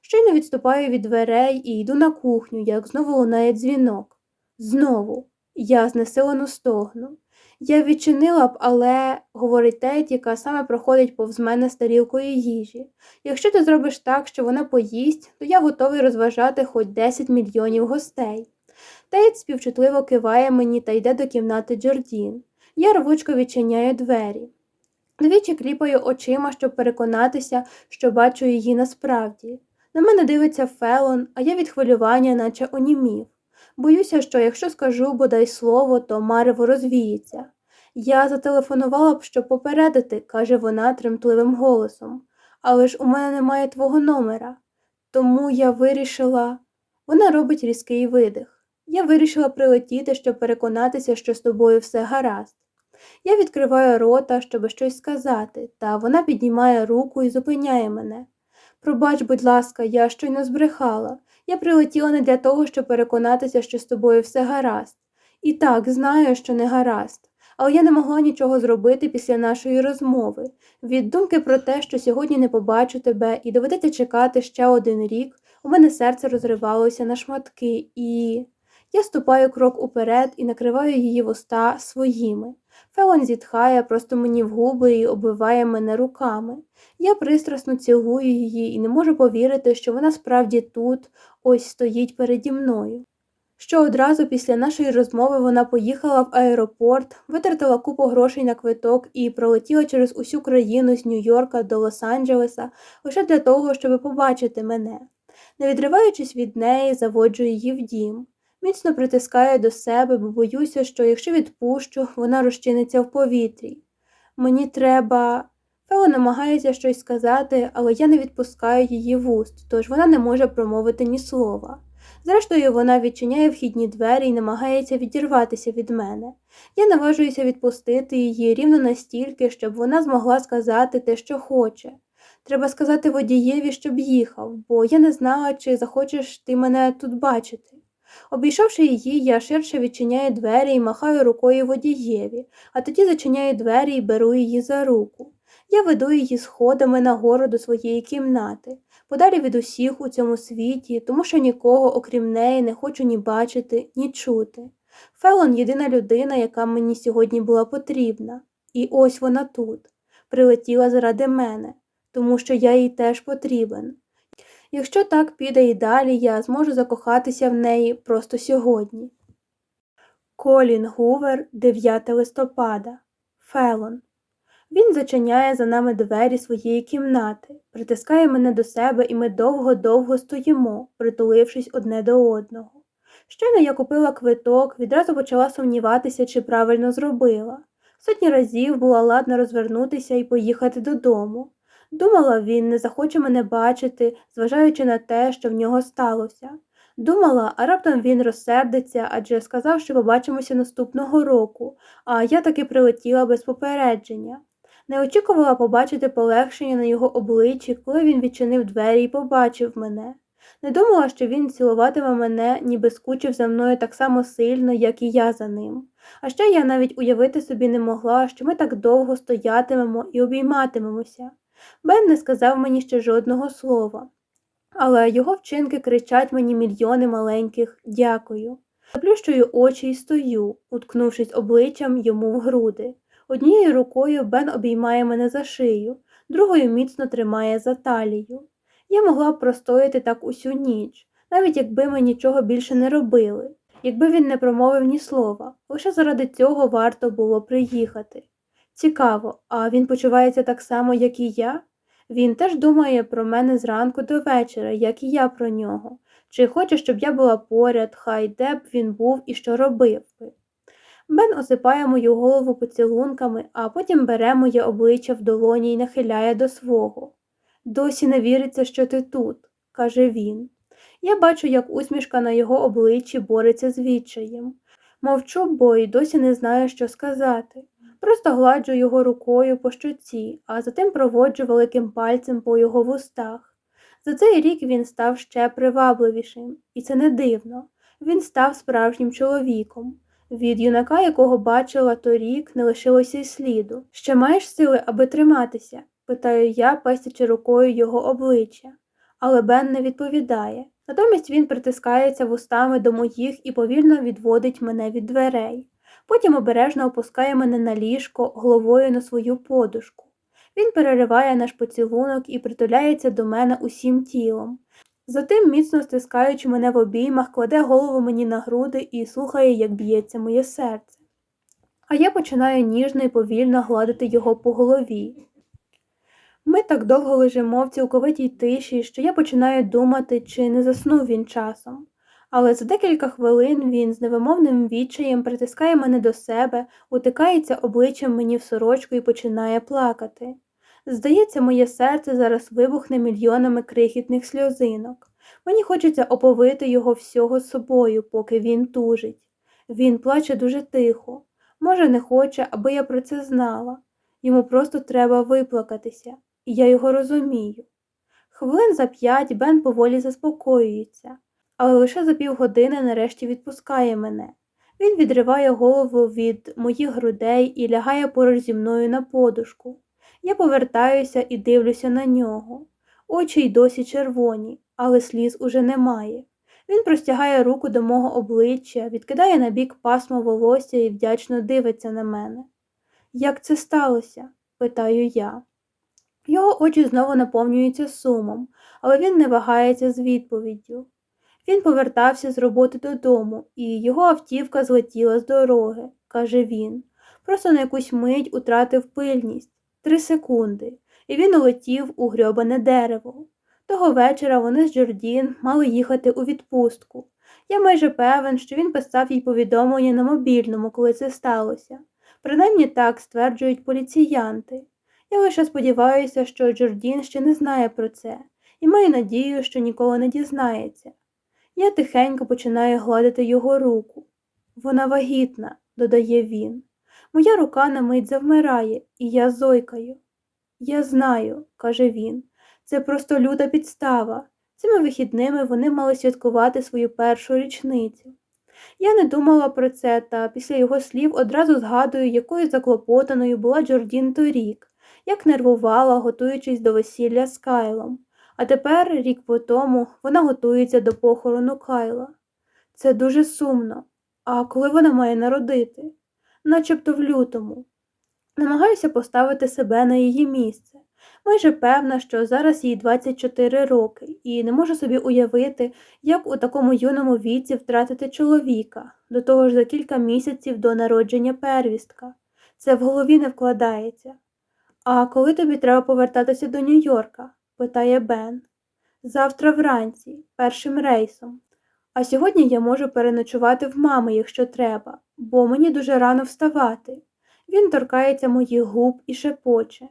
Щойно відступаю від дверей і йду на кухню, як знову лунає дзвінок. Знову я знесилено стогну. Я відчинила б, але, говорить Тейт, яка саме проходить повз мене з тарілкою їжі. Якщо ти зробиш так, що вона поїсть, то я готовий розважати хоч 10 мільйонів гостей. Тейт співчутливо киває мені та йде до кімнати Джордін. Я рвучко відчиняю двері. Двічі кліпаю очима, щоб переконатися, що бачу її насправді. На мене дивиться Фелон, а я від хвилювання, наче онімів. Боюся, що якщо скажу бодай слово, то марево розвіється. Я зателефонувала б, щоб попередити, каже вона тремтливим голосом, але ж у мене немає твого номера. Тому я вирішила. Вона робить різкий видих. Я вирішила прилетіти, щоб переконатися, що з тобою все гаразд. Я відкриваю рота, щоб щось сказати, та вона піднімає руку і зупиняє мене. Пробач, будь ласка, я щойно збрехала. Я прилетіла не для того, щоб переконатися, що з тобою все гаразд. І так, знаю, що не гаразд. але я не могла нічого зробити після нашої розмови. Від думки про те, що сьогодні не побачу тебе і доведеться чекати ще один рік, у мене серце розривалося на шматки, і я ступаю крок уперед і накриваю її вуста своїми. Фелон зітхає просто мені в губи і обвиває мене руками. Я пристрасно цілую її і не можу повірити, що вона справді тут ось стоїть переді мною. Що одразу після нашої розмови вона поїхала в аеропорт, витратила купу грошей на квиток і пролетіла через усю країну з Нью-Йорка до Лос-Анджелеса лише для того, щоб побачити мене. Не відриваючись від неї, заводжу її в дім. Міцно притискаю до себе, бо боюся, що якщо відпущу, вона розчиниться в повітрі. Мені треба. Фео намагається щось сказати, але я не відпускаю її вуст, тож вона не може промовити ні слова. Зрештою, вона відчиняє вхідні двері і намагається відірватися від мене. Я наважуюся відпустити її рівно настільки, щоб вона змогла сказати те, що хоче. Треба сказати водієві, щоб їхав, бо я не знала, чи захочеш ти мене тут бачити. Обійшовши її, я ширше відчиняю двері і махаю рукою водієві, а тоді зачиняю двері і беру її за руку. Я веду її сходами нагору до своєї кімнати, подалі від усіх у цьому світі, тому що нікого, окрім неї, не хочу ні бачити, ні чути. Фелон єдина людина, яка мені сьогодні була потрібна, і ось вона тут, прилетіла заради мене, тому що я їй теж потрібен. Якщо так піде і далі, я зможу закохатися в неї просто сьогодні. Колін Гувер, 9 листопада. Фелон. Він зачиняє за нами двері своєї кімнати, притискає мене до себе, і ми довго-довго стоїмо, притулившись одне до одного. Щойно я купила квиток, відразу почала сумніватися, чи правильно зробила. Сотні разів була ладна розвернутися і поїхати додому. Думала, він не захоче мене бачити, зважаючи на те, що в нього сталося. Думала, а раптом він розсердиться, адже сказав, що побачимося наступного року, а я таки прилетіла без попередження. Не очікувала побачити полегшення на його обличчі, коли він відчинив двері і побачив мене. Не думала, що він цілуватиме мене, ніби скучив за мною так само сильно, як і я за ним. А ще я навіть уявити собі не могла, що ми так довго стоятимемо і обійматимемося. Бен не сказав мені ще жодного слова, але його вчинки кричать мені мільйони маленьких дякую. Заплющую очі і стою, уткнувшись обличчям йому в груди. Однією рукою Бен обіймає мене за шию, другою міцно тримає за талію. Я могла б простояти так усю ніч, навіть якби ми нічого більше не робили, якби він не промовив ні слова, лише заради цього варто було приїхати. Цікаво, а він почувається так само, як і я? Він теж думає про мене зранку до вечора, як і я про нього, чи хоче, щоб я була поряд, хай де б він був і що робив би. Бен осипає мою голову поцілунками, а потім бере моє обличчя в долоні і нахиляє до свого. Досі не віриться, що ти тут, каже він. Я бачу, як усмішка на його обличчі бореться з відчаєм. Мовчу, бо й досі не знаю, що сказати. Просто гладжу його рукою по щоці, а затим проводжу великим пальцем по його вустах. За цей рік він став ще привабливішим, і це не дивно. Він став справжнім чоловіком. Від юнака, якого бачила торік, не лишилося й сліду. Ще маєш сили, аби триматися? питаю я, пестячи рукою його обличчя. Але Бен не відповідає. Натомість він притискається вустами до моїх і повільно відводить мене від дверей. Потім обережно опускає мене на ліжко головою на свою подушку. Він перериває наш поцілунок і притуляється до мене усім тілом. Затим, міцно стискаючи мене в обіймах, кладе голову мені на груди і слухає, як б'ється моє серце. А я починаю ніжно і повільно гладити його по голові. Ми так довго лежимо в цілковитій тиші, що я починаю думати, чи не заснув він часом. Але за декілька хвилин він з невимовним відчаєм притискає мене до себе, утикається обличчям мені в сорочку і починає плакати. Здається, моє серце зараз вибухне мільйонами крихітних сльозинок. Мені хочеться оповити його всього собою, поки він тужить. Він плаче дуже тихо. Може, не хоче, аби я про це знала. Йому просто треба виплакатися, і я його розумію. Хвилин за п'ять Бен поволі заспокоюється але лише за півгодини нарешті відпускає мене. Він відриває голову від моїх грудей і лягає поруч зі мною на подушку. Я повертаюся і дивлюся на нього. Очі й досі червоні, але сліз уже немає. Він простягає руку до мого обличчя, відкидає на бік пасмо волосся і вдячно дивиться на мене. Як це сталося? питаю я. Його очі знову наповнюються сумом, але він не вагається з відповіддю. Він повертався з роботи додому, і його автівка злетіла з дороги, каже він. Просто на якусь мить утратив пильність три секунди, і він улетів у грьобане дерево. Того вечора вони з Джордін мали їхати у відпустку. Я майже певен, що він писав їй повідомлення на мобільному, коли це сталося. Принаймні так стверджують поліціянти. Я лише сподіваюся, що Джордін ще не знає про це, і маю надію, що ніколи не дізнається. Я тихенько починаю гладити його руку. Вона вагітна, додає він. Моя рука на мить завмирає, і я зойкаю. Я знаю, каже він, це просто люта підстава. Цими вихідними вони мали святкувати свою першу річницю. Я не думала про це, та після його слів одразу згадую, якою заклопотаною була Джордін торік, як нервувала, готуючись до весілля з Кайлом. А тепер, рік по тому, вона готується до похорону Кайла. Це дуже сумно. А коли вона має народити? Начебто в лютому. Намагаюся поставити себе на її місце. Майже певна, що зараз їй 24 роки, і не можу собі уявити, як у такому юному віці втратити чоловіка, до того ж за кілька місяців до народження первістка. Це в голові не вкладається. А коли тобі треба повертатися до Нью-Йорка? Питає Бен. Завтра вранці, першим рейсом. А сьогодні я можу переночувати в мами, якщо треба, бо мені дуже рано вставати. Він торкається моїх губ і шепоче.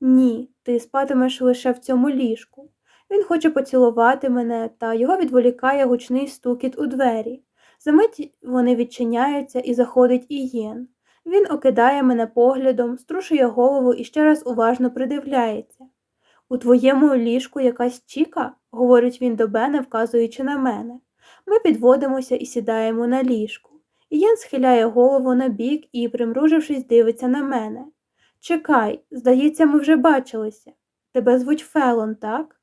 Ні, ти спатимеш лише в цьому ліжку. Він хоче поцілувати мене, та його відволікає гучний стукіт у двері. Замить вони відчиняються і заходить Ієн. Він окидає мене поглядом, струшує голову і ще раз уважно придивляється. У твоєму ліжку якась чіка, говорить він до Бена, вказуючи на мене. Ми підводимося і сідаємо на ліжку. Ієн схиляє голову на бік і, примружившись, дивиться на мене. Чекай, здається, ми вже бачилися. Тебе звуть Фелон, так?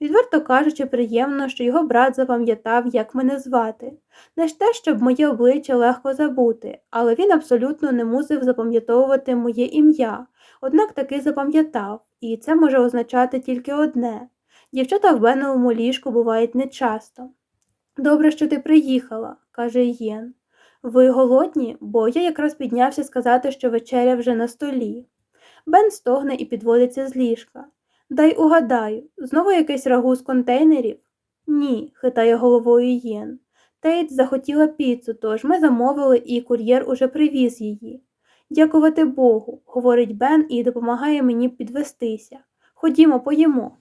Відверто кажучи, приємно, що його брат запам'ятав, як мене звати. Не ж те, щоб моє обличчя легко забути, але він абсолютно не мусив запам'ятовувати моє ім'я, однак таки запам'ятав, і це може означати тільки одне дівчата в Беновому ліжку бувають нечасто. Добре, що ти приїхала, каже Єн. Ви голодні, бо я якраз піднявся сказати, що вечеря вже на столі. Бен стогне і підводиться з ліжка. Дай угадаю, знову якийсь рагу з контейнерів? Ні, хитає головою Єн. Тейт захотіла піцу, тож ми замовили, і кур'єр уже привіз її. Дякувати Богу, говорить Бен і допомагає мені підвестися. Ходімо, поїмо.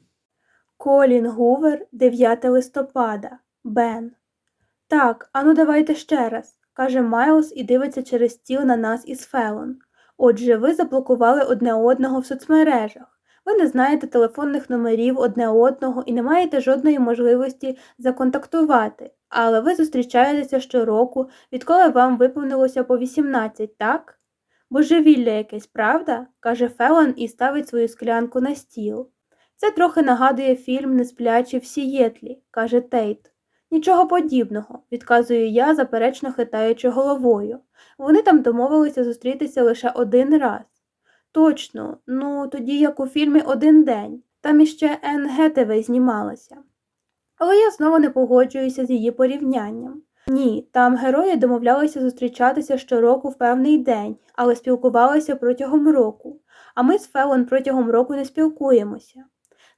Колін Гувер, 9 листопада. Бен. Так, ану давайте ще раз, каже Майлз і дивиться через стіл на нас із Фелон. Отже, ви заблокували одне одного в соцмережах. Ви не знаєте телефонних номерів одне одного і не маєте жодної можливості законтактувати, але ви зустрічаєтеся щороку, відколи вам виповнилося по 18, так? Божевілля якесь, правда? каже Фелон і ставить свою склянку на стіл. Це трохи нагадує фільм Несплячі в Сієтлі, каже Тейт. Нічого подібного, відказую я, заперечно хитаючи головою. Вони там домовилися зустрітися лише один раз. Точно, ну тоді як у фільмі Один день, там іще Енн Гетевей знімалася. Але я знову не погоджуюся з її порівнянням. Ні, там герої домовлялися зустрічатися щороку в певний день, але спілкувалися протягом року, а ми з Фелон протягом року не спілкуємося.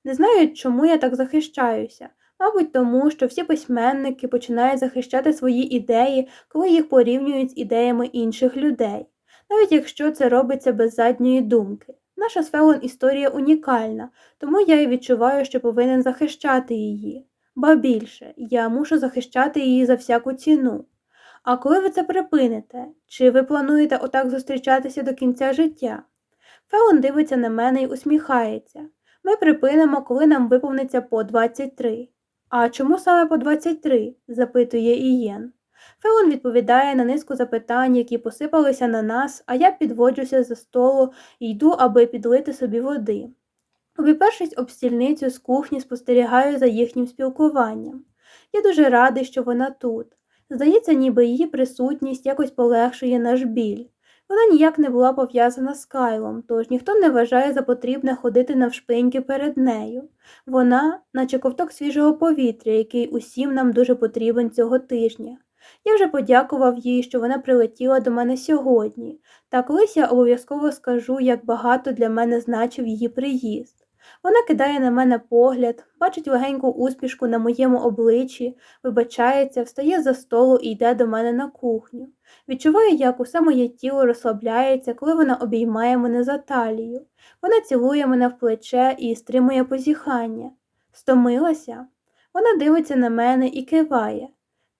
Не знаю, чому я так захищаюся. Мабуть, тому що всі письменники починають захищати свої ідеї, коли їх порівнюють з ідеями інших людей, навіть якщо це робиться без задньої думки. Наша з Фелон історія унікальна, тому я і відчуваю, що повинен захищати її. Ба більше, я мушу захищати її за всяку ціну. А коли ви це припините? Чи ви плануєте отак зустрічатися до кінця життя? Фелон дивиться на мене і усміхається. Ми припинимо, коли нам виповниться по 23. А чому саме по 23? запитує Ієн. Феон відповідає на низку запитань, які посипалися на нас, а я підводжуся за столу і йду, аби підлити собі води. Обіпершись об стільницю з кухні, спостерігаю за їхнім спілкуванням. Я дуже радий, що вона тут. Здається, ніби її присутність якось полегшує наш біль. Вона ніяк не була пов'язана з Кайлом, тож ніхто не вважає за потрібне ходити навшпиньки перед нею. Вона, наче ковток свіжого повітря, який усім нам дуже потрібен цього тижня. Я вже подякував їй, що вона прилетіла до мене сьогодні, та колись я обов'язково скажу, як багато для мене значив її приїзд. Вона кидає на мене погляд, бачить легеньку усмішку на моєму обличчі, вибачається, встає за столу і йде до мене на кухню. Відчуваю, як усе моє тіло розслабляється, коли вона обіймає мене за талію. Вона цілує мене в плече і стримує позіхання. Стомилася? Вона дивиться на мене і киває.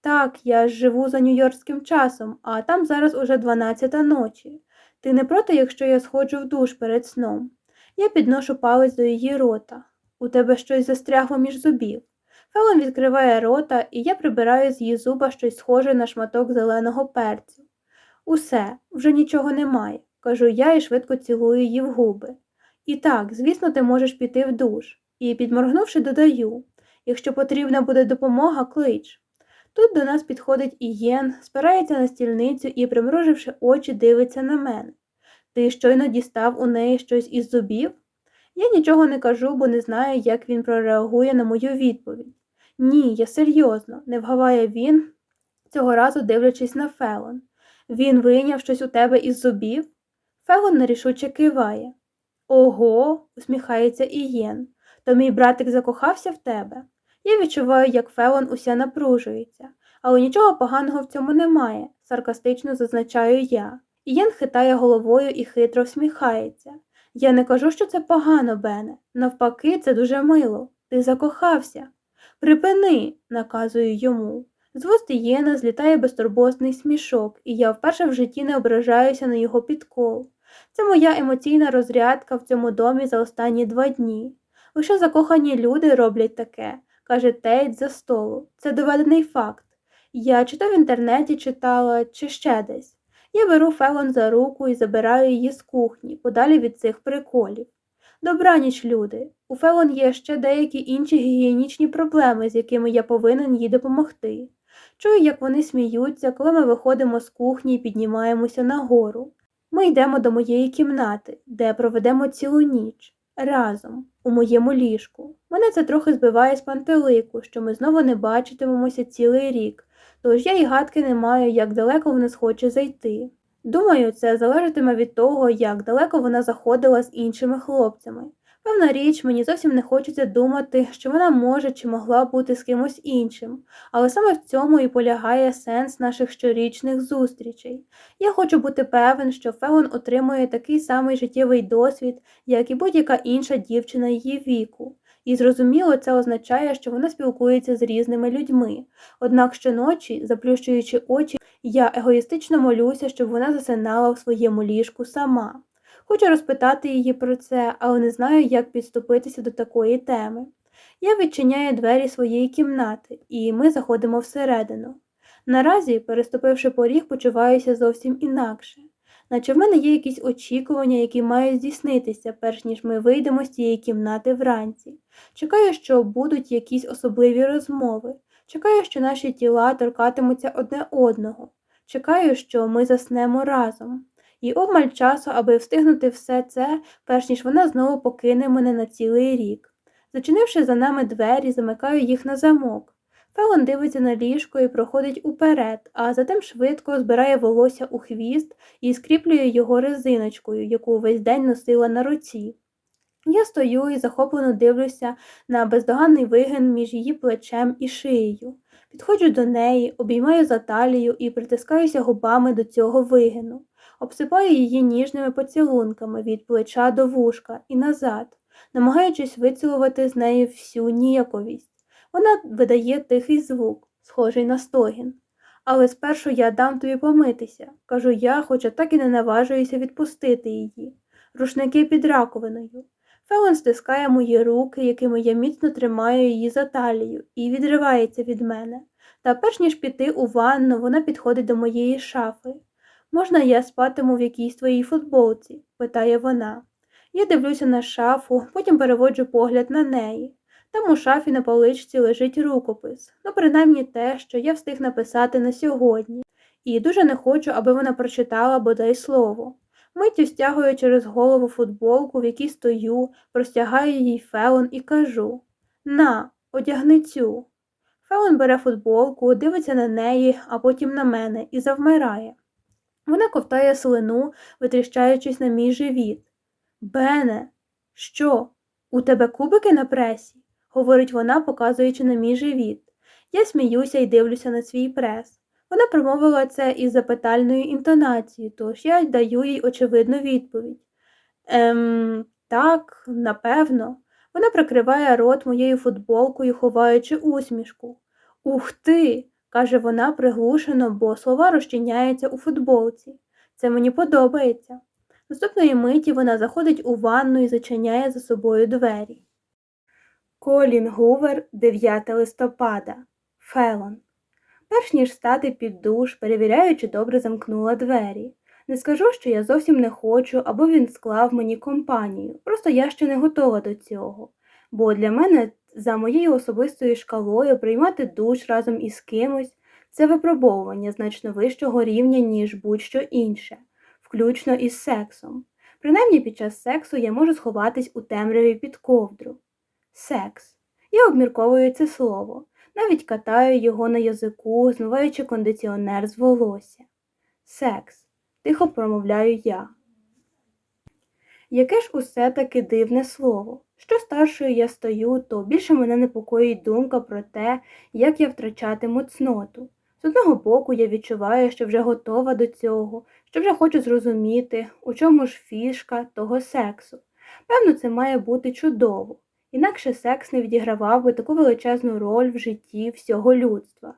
Так, я живу за нью-йоркським часом, а там зараз уже дванадцята ночі. Ти не проти, якщо я сходжу в душ перед сном? Я підношу палець до її рота. У тебе щось застрягло між зубів. Фелон відкриває рота, і я прибираю з її зуба щось схоже на шматок зеленого перцю. Усе, вже нічого немає, кажу я і швидко цілую її в губи. І так, звісно, ти можеш піти в душ. І, підморгнувши, додаю якщо потрібна буде допомога, клич. Тут до нас підходить Ієн, спирається на стільницю і, примруживши очі, дивиться на мене. Ти щойно дістав у неї щось із зубів? Я нічого не кажу, бо не знаю, як він прореагує на мою відповідь. Ні, я серйозно, не вгаває він, цього разу дивлячись на Фелон. Він вийняв щось у тебе із зубів? Фелон нерішуче киває. Ого, усміхається Ієн. То мій братик закохався в тебе. Я відчуваю, як Фелон уся напружується, але нічого поганого в цьому немає, саркастично зазначаю я. Ієн хитає головою і хитро всміхається. Я не кажу, що це погано, Бене. Навпаки, це дуже мило. Ти закохався. Припини, наказую йому. З вуст Ієна злітає безтурботний смішок, і я вперше в житті не ображаюся на його підкол. Це моя емоційна розрядка в цьому домі за останні два дні. Лише закохані люди роблять таке, каже Тейт за столу. Це доведений факт. Я чи то в інтернеті читала, чи ще десь. Я беру Фелон за руку і забираю її з кухні, подалі від цих приколів. Добраніч, люди. У Фелон є ще деякі інші гігієнічні проблеми, з якими я повинен їй допомогти. Чую, як вони сміються, коли ми виходимо з кухні і піднімаємося нагору. Ми йдемо до моєї кімнати, де проведемо цілу ніч. Разом, у моєму ліжку. Мене це трохи збиває з пантелику, що ми знову не бачитимемося цілий рік, тож я й гадки не маю, як далеко вона схоче зайти. Думаю, це залежатиме від того, як далеко вона заходила з іншими хлопцями. Певна річ, мені зовсім не хочеться думати, що вона може чи могла бути з кимось іншим, але саме в цьому і полягає сенс наших щорічних зустрічей. Я хочу бути певен, що Фелон отримує такий самий життєвий досвід, як і будь-яка інша дівчина її віку. І зрозуміло, це означає, що вона спілкується з різними людьми. Однак щоночі, заплющуючи очі, я егоїстично молюся, щоб вона засинала в своєму ліжку сама. Хочу розпитати її про це, але не знаю, як підступитися до такої теми. Я відчиняю двері своєї кімнати, і ми заходимо всередину. Наразі, переступивши поріг, почуваюся зовсім інакше, наче в мене є якісь очікування, які мають здійснитися, перш ніж ми вийдемо з цієї кімнати вранці. Чекаю, що будуть якісь особливі розмови. Чекаю, що наші тіла торкатимуться одне одного. Чекаю, що ми заснемо разом і обмаль часу, аби встигнути все це, перш ніж вона знову покине мене на цілий рік. Зачинивши за нами двері, замикаю їх на замок. Фелон дивиться на ліжко і проходить уперед, а затим швидко збирає волосся у хвіст і скріплює його резиночкою, яку весь день носила на руці. Я стою і захоплено дивлюся на бездоганний вигин між її плечем і шиєю. Підходжу до неї, обіймаю за талію і притискаюся губами до цього вигину обсипаю її ніжними поцілунками від плеча до вушка і назад, намагаючись вицілувати з неї всю ніяковість. Вона видає тихий звук, схожий на стогін. Але спершу я дам тобі помитися, кажу я, хоча так і не наважуюся відпустити її. Рушники під раковиною. Фелон стискає мої руки, якими я міцно тримаю її за талію, і відривається від мене. Та перш ніж піти у ванну, вона підходить до моєї шафи. Можна я спатиму в якійсь твоїй футболці? питає вона. Я дивлюся на шафу, потім переводжу погляд на неї. Там у шафі на поличці лежить рукопис, ну принаймні те, що я встиг написати на сьогодні, і дуже не хочу, аби вона прочитала бодай слово. Миттю стягую через голову футболку, в якій стою, простягаю їй фелон і кажу На, одягни цю. Фелон бере футболку, дивиться на неї, а потім на мене і завмирає. Вона ковтає слину, витріщаючись на мій живіт. Бене, що? У тебе кубики на пресі? Говорить вона, показуючи на мій живіт. Я сміюся і дивлюся на свій прес. Вона промовила це із запитальною інтонацією, тож я даю їй очевидну відповідь. Ем, так, напевно. Вона прикриває рот моєю футболкою, ховаючи усмішку. Ух ти, каже вона приглушено, бо слова розчиняються у футболці. Це мені подобається. Наступної миті вона заходить у ванну і зачиняє за собою двері. Колін Гувер, 9 листопада. Фелон. Перш ніж стати під душ, перевіряю, чи добре замкнула двері. Не скажу, що я зовсім не хочу, аби він склав мені компанію. Просто я ще не готова до цього. Бо для мене, за моєю особистою шкалою, приймати душ разом із кимось це випробовування значно вищого рівня, ніж будь-що інше, включно із сексом. Принаймні під час сексу я можу сховатись у темряві під ковдру. Секс. Я обмірковую це слово, навіть катаю його на язику, змиваючи кондиціонер з волосся. Секс. Тихо промовляю я. Яке ж усе таки дивне слово. Що старшою я стою, то більше мене непокоїть думка про те, як я втрачатиму цноту. З одного боку, я відчуваю, що вже готова до цього, що вже хочу зрозуміти, у чому ж фішка того сексу. Певно, це має бути чудово, інакше секс не відігравав би таку величезну роль в житті всього людства.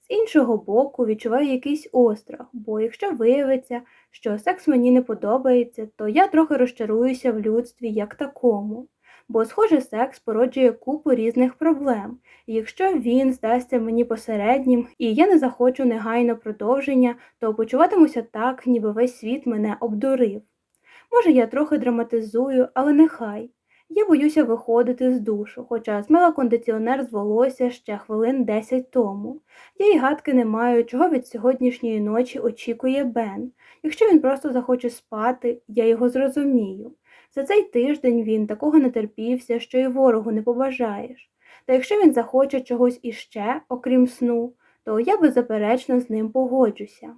З іншого боку, відчуваю якийсь острах, бо якщо виявиться, що секс мені не подобається, то я трохи розчаруюся в людстві як такому бо, схоже, секс породжує купу різних проблем, і якщо він здасться мені посереднім, і я не захочу негайно продовження, то почуватимуся так, ніби весь світ мене обдурив. Може, я трохи драматизую, але нехай. Я боюся виходити з душу, хоча змила кондиціонер з волосся ще хвилин десять тому. Я й гадки не маю, чого від сьогоднішньої ночі очікує Бен. Якщо він просто захоче спати, я його зрозумію. За цей тиждень він такого не терпівся, що й ворогу не побажаєш. Та якщо він захоче чогось іще, окрім сну, то я беззаперечно з ним погоджуся.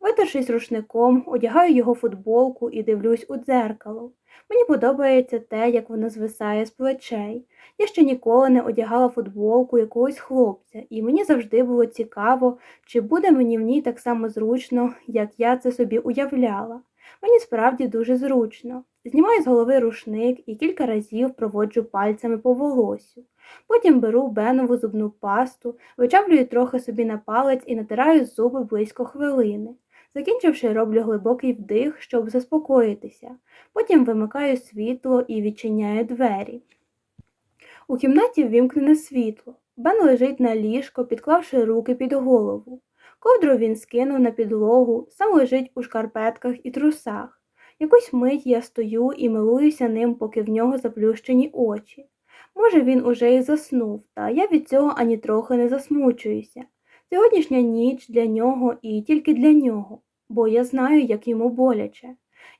Витершись рушником, одягаю його футболку і дивлюсь у дзеркало. Мені подобається те, як вона звисає з плечей. Я ще ніколи не одягала футболку якогось хлопця, і мені завжди було цікаво, чи буде мені в ній так само зручно, як я це собі уявляла. Мені справді дуже зручно. Знімаю з голови рушник і кілька разів проводжу пальцями по волосю. Потім беру бенову зубну пасту, вичавлюю трохи собі на палець і натираю зуби близько хвилини. Закінчивши, роблю глибокий вдих, щоб заспокоїтися. Потім вимикаю світло і відчиняю двері. У кімнаті ввімкнене світло. Бен лежить на ліжко, підклавши руки під голову. Ковдру він скинув на підлогу, сам лежить у шкарпетках і трусах. Якусь мить я стою і милуюся ним, поки в нього заплющені очі. Може, він уже і заснув, та я від цього ані трохи не засмучуюся. Сьогоднішня ніч для нього і тільки для нього, бо я знаю, як йому боляче.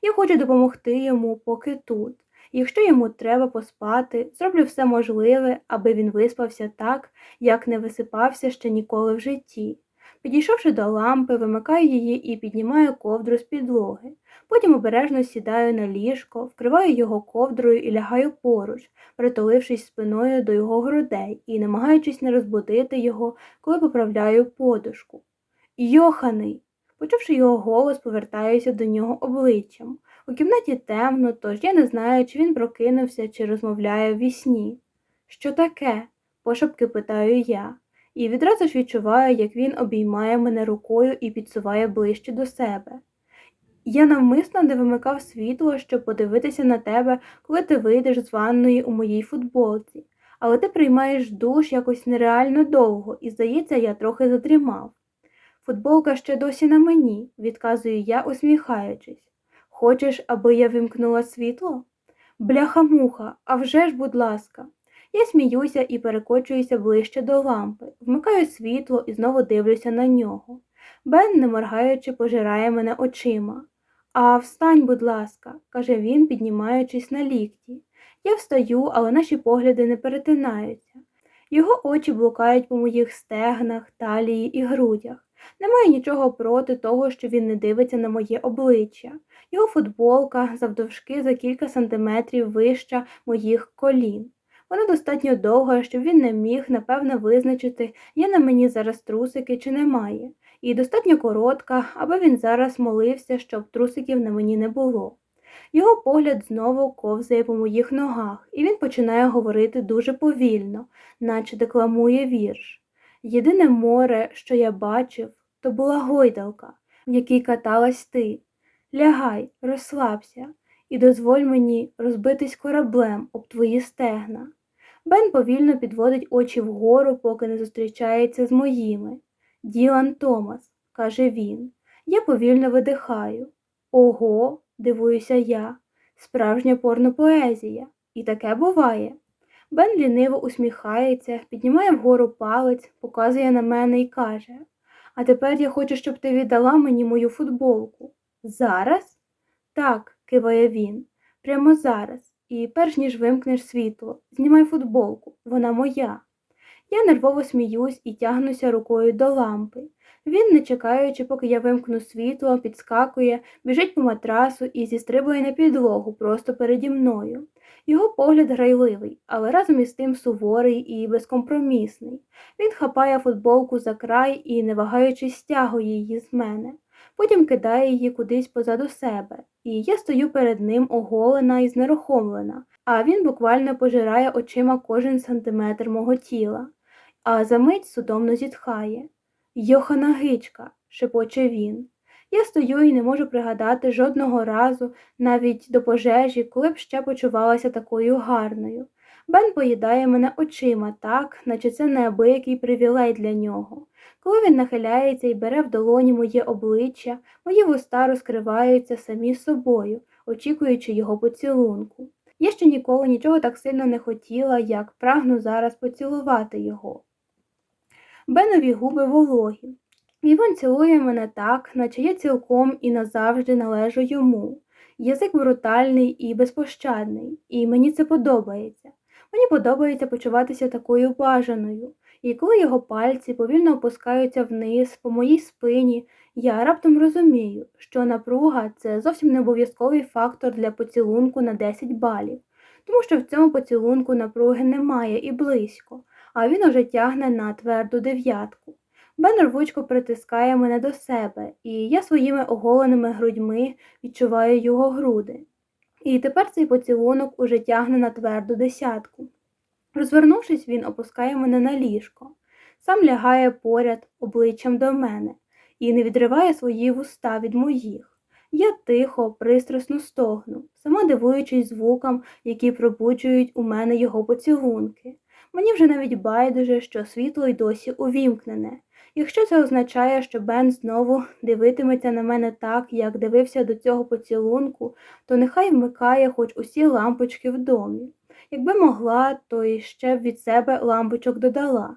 Я хочу допомогти йому, поки тут. якщо йому треба поспати, зроблю все можливе, аби він виспався так, як не висипався ще ніколи в житті. Підійшовши до лампи, вимикаю її і піднімаю ковдру з підлоги. Потім обережно сідаю на ліжко, вкриваю його ковдрою і лягаю поруч, притулившись спиною до його грудей і намагаючись не розбудити його, коли поправляю подушку. Йоханий. Почувши його голос, повертаюся до нього обличчям. У кімнаті темно, тож я не знаю, чи він прокинувся, чи розмовляє в вісні. Що таке? пошепки питаю я і відразу ж відчуваю, як він обіймає мене рукою і підсуває ближче до себе. Я навмисно не вимикав світло, щоб подивитися на тебе, коли ти вийдеш з ванної у моїй футболці, але ти приймаєш душ якось нереально довго, і, здається, я трохи задрімав. Футболка ще досі на мені, відказую я, усміхаючись. Хочеш, аби я вимкнула світло? Бляха-муха, а вже ж, будь ласка. Я сміюся і перекочуюся ближче до лампи, вмикаю світло і знову дивлюся на нього. Бен, не моргаючи, пожирає мене очима. А встань, будь ласка, каже він, піднімаючись на лікті. Я встаю, але наші погляди не перетинаються. Його очі блукають по моїх стегнах, талії і грудях. Немає нічого проти того, що він не дивиться на моє обличчя. Його футболка завдовжки за кілька сантиметрів вища моїх колін. Вона достатньо довга, щоб він не міг, напевно, визначити, є на мені зараз трусики чи немає, і достатньо коротка, аби він зараз молився, щоб трусиків на мені не було. Його погляд знову ковзає по моїх ногах, і він починає говорити дуже повільно, наче декламує вірш. Єдине море, що я бачив, то була гойдалка, в якій каталась ти. Лягай, розслабся, і дозволь мені розбитись кораблем об твої стегна. Бен повільно підводить очі вгору, поки не зустрічається з моїми. Ділан Томас, каже він. Я повільно видихаю. Ого, дивуюся я, справжня порнопоезія. І таке буває. Бен ліниво усміхається, піднімає вгору палець, показує на мене і каже А тепер я хочу, щоб ти віддала мені мою футболку. Зараз? Так, киває він, прямо зараз. І перш ніж вимкнеш світло, знімай футболку, вона моя. Я нервово сміюсь і тягнуся рукою до лампи. Він, не чекаючи, поки я вимкну світло, підскакує, біжить по матрасу і зістрибує на підлогу просто переді мною. Його погляд грайливий, але разом із тим суворий і безкомпромісний. Він хапає футболку за край і, не вагаючись, стягує її з мене. Потім кидає її кудись позаду себе, і я стою перед ним оголена і знерухомлена, а він буквально пожирає очима кожен сантиметр мого тіла, а за мить судомно зітхає. Йохана гичка, шепоче він. Я стою і не можу пригадати жодного разу, навіть до пожежі, коли б ще почувалася такою гарною. Бен поїдає мене очима так, наче це неабиякий привілей для нього. Коли він нахиляється і бере в долоні моє обличчя, мої вуста розкриваються самі собою, очікуючи його поцілунку. Я ще ніколи нічого так сильно не хотіла, як прагну зараз поцілувати його. Бенові губи вологі. І він цілує мене так, наче я цілком і назавжди належу йому. Язик брутальний і безпощадний, і мені це подобається. Мені подобається почуватися такою бажаною, і коли його пальці повільно опускаються вниз по моїй спині, я раптом розумію, що напруга це зовсім не обов'язковий фактор для поцілунку на 10 балів, тому що в цьому поцілунку напруги немає і близько, а він уже тягне на тверду дев'ятку. Бен рвучко притискає мене до себе, і я своїми оголеними грудьми відчуваю його груди. І тепер цей поцілунок уже тягне на тверду десятку. Розвернувшись, він опускає мене на ліжко, сам лягає поряд обличчям до мене і не відриває свої вуста від моїх. Я тихо, пристрасно стогну, сама дивуючись звукам, які пробуджують у мене його поцілунки. Мені вже навіть байдуже, що світло й досі увімкнене. Якщо це означає, що Бен знову дивитиметься на мене так, як дивився до цього поцілунку, то нехай вмикає хоч усі лампочки в домі. Якби могла, то й ще б від себе лампочок додала.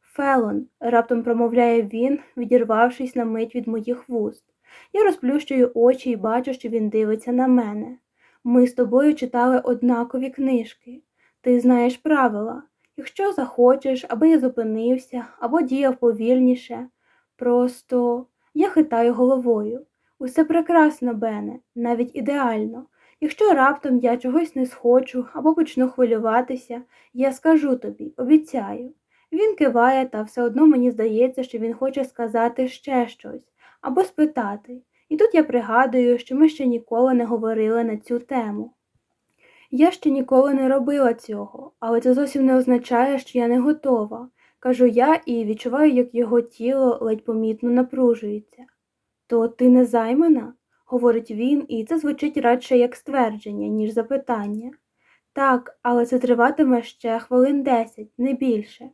Фелон, раптом промовляє він, відірвавшись на мить від моїх вуст. Я розплющую очі і бачу, що він дивиться на мене. Ми з тобою читали однакові книжки. Ти знаєш правила. Якщо захочеш, аби я зупинився, або діяв повільніше, просто я хитаю головою. Усе прекрасно, Бене, навіть ідеально. Якщо раптом я чогось не схочу або почну хвилюватися, я скажу тобі, обіцяю. Він киває, та все одно мені здається, що він хоче сказати ще щось або спитати. І тут я пригадую, що ми ще ніколи не говорили на цю тему. Я ще ніколи не робила цього, але це зовсім не означає, що я не готова, кажу я і відчуваю, як його тіло ледь помітно напружується. То ти не займана? говорить він, і це звучить радше як ствердження, ніж запитання. Так, але це триватиме ще хвилин десять, не більше.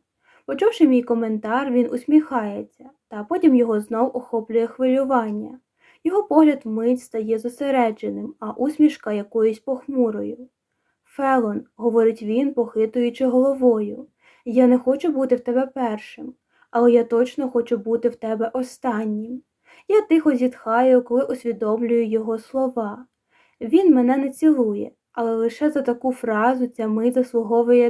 Почувши мій коментар, він усміхається, та потім його знов охоплює хвилювання. Його погляд вмить стає зосередженим, а усмішка якоюсь похмурою. Фелон, говорить він, похитуючи головою, я не хочу бути в тебе першим, але я точно хочу бути в тебе останнім. Я тихо зітхаю, коли усвідомлюю його слова. Він мене не цілує, але лише за таку фразу ця мить заслуговує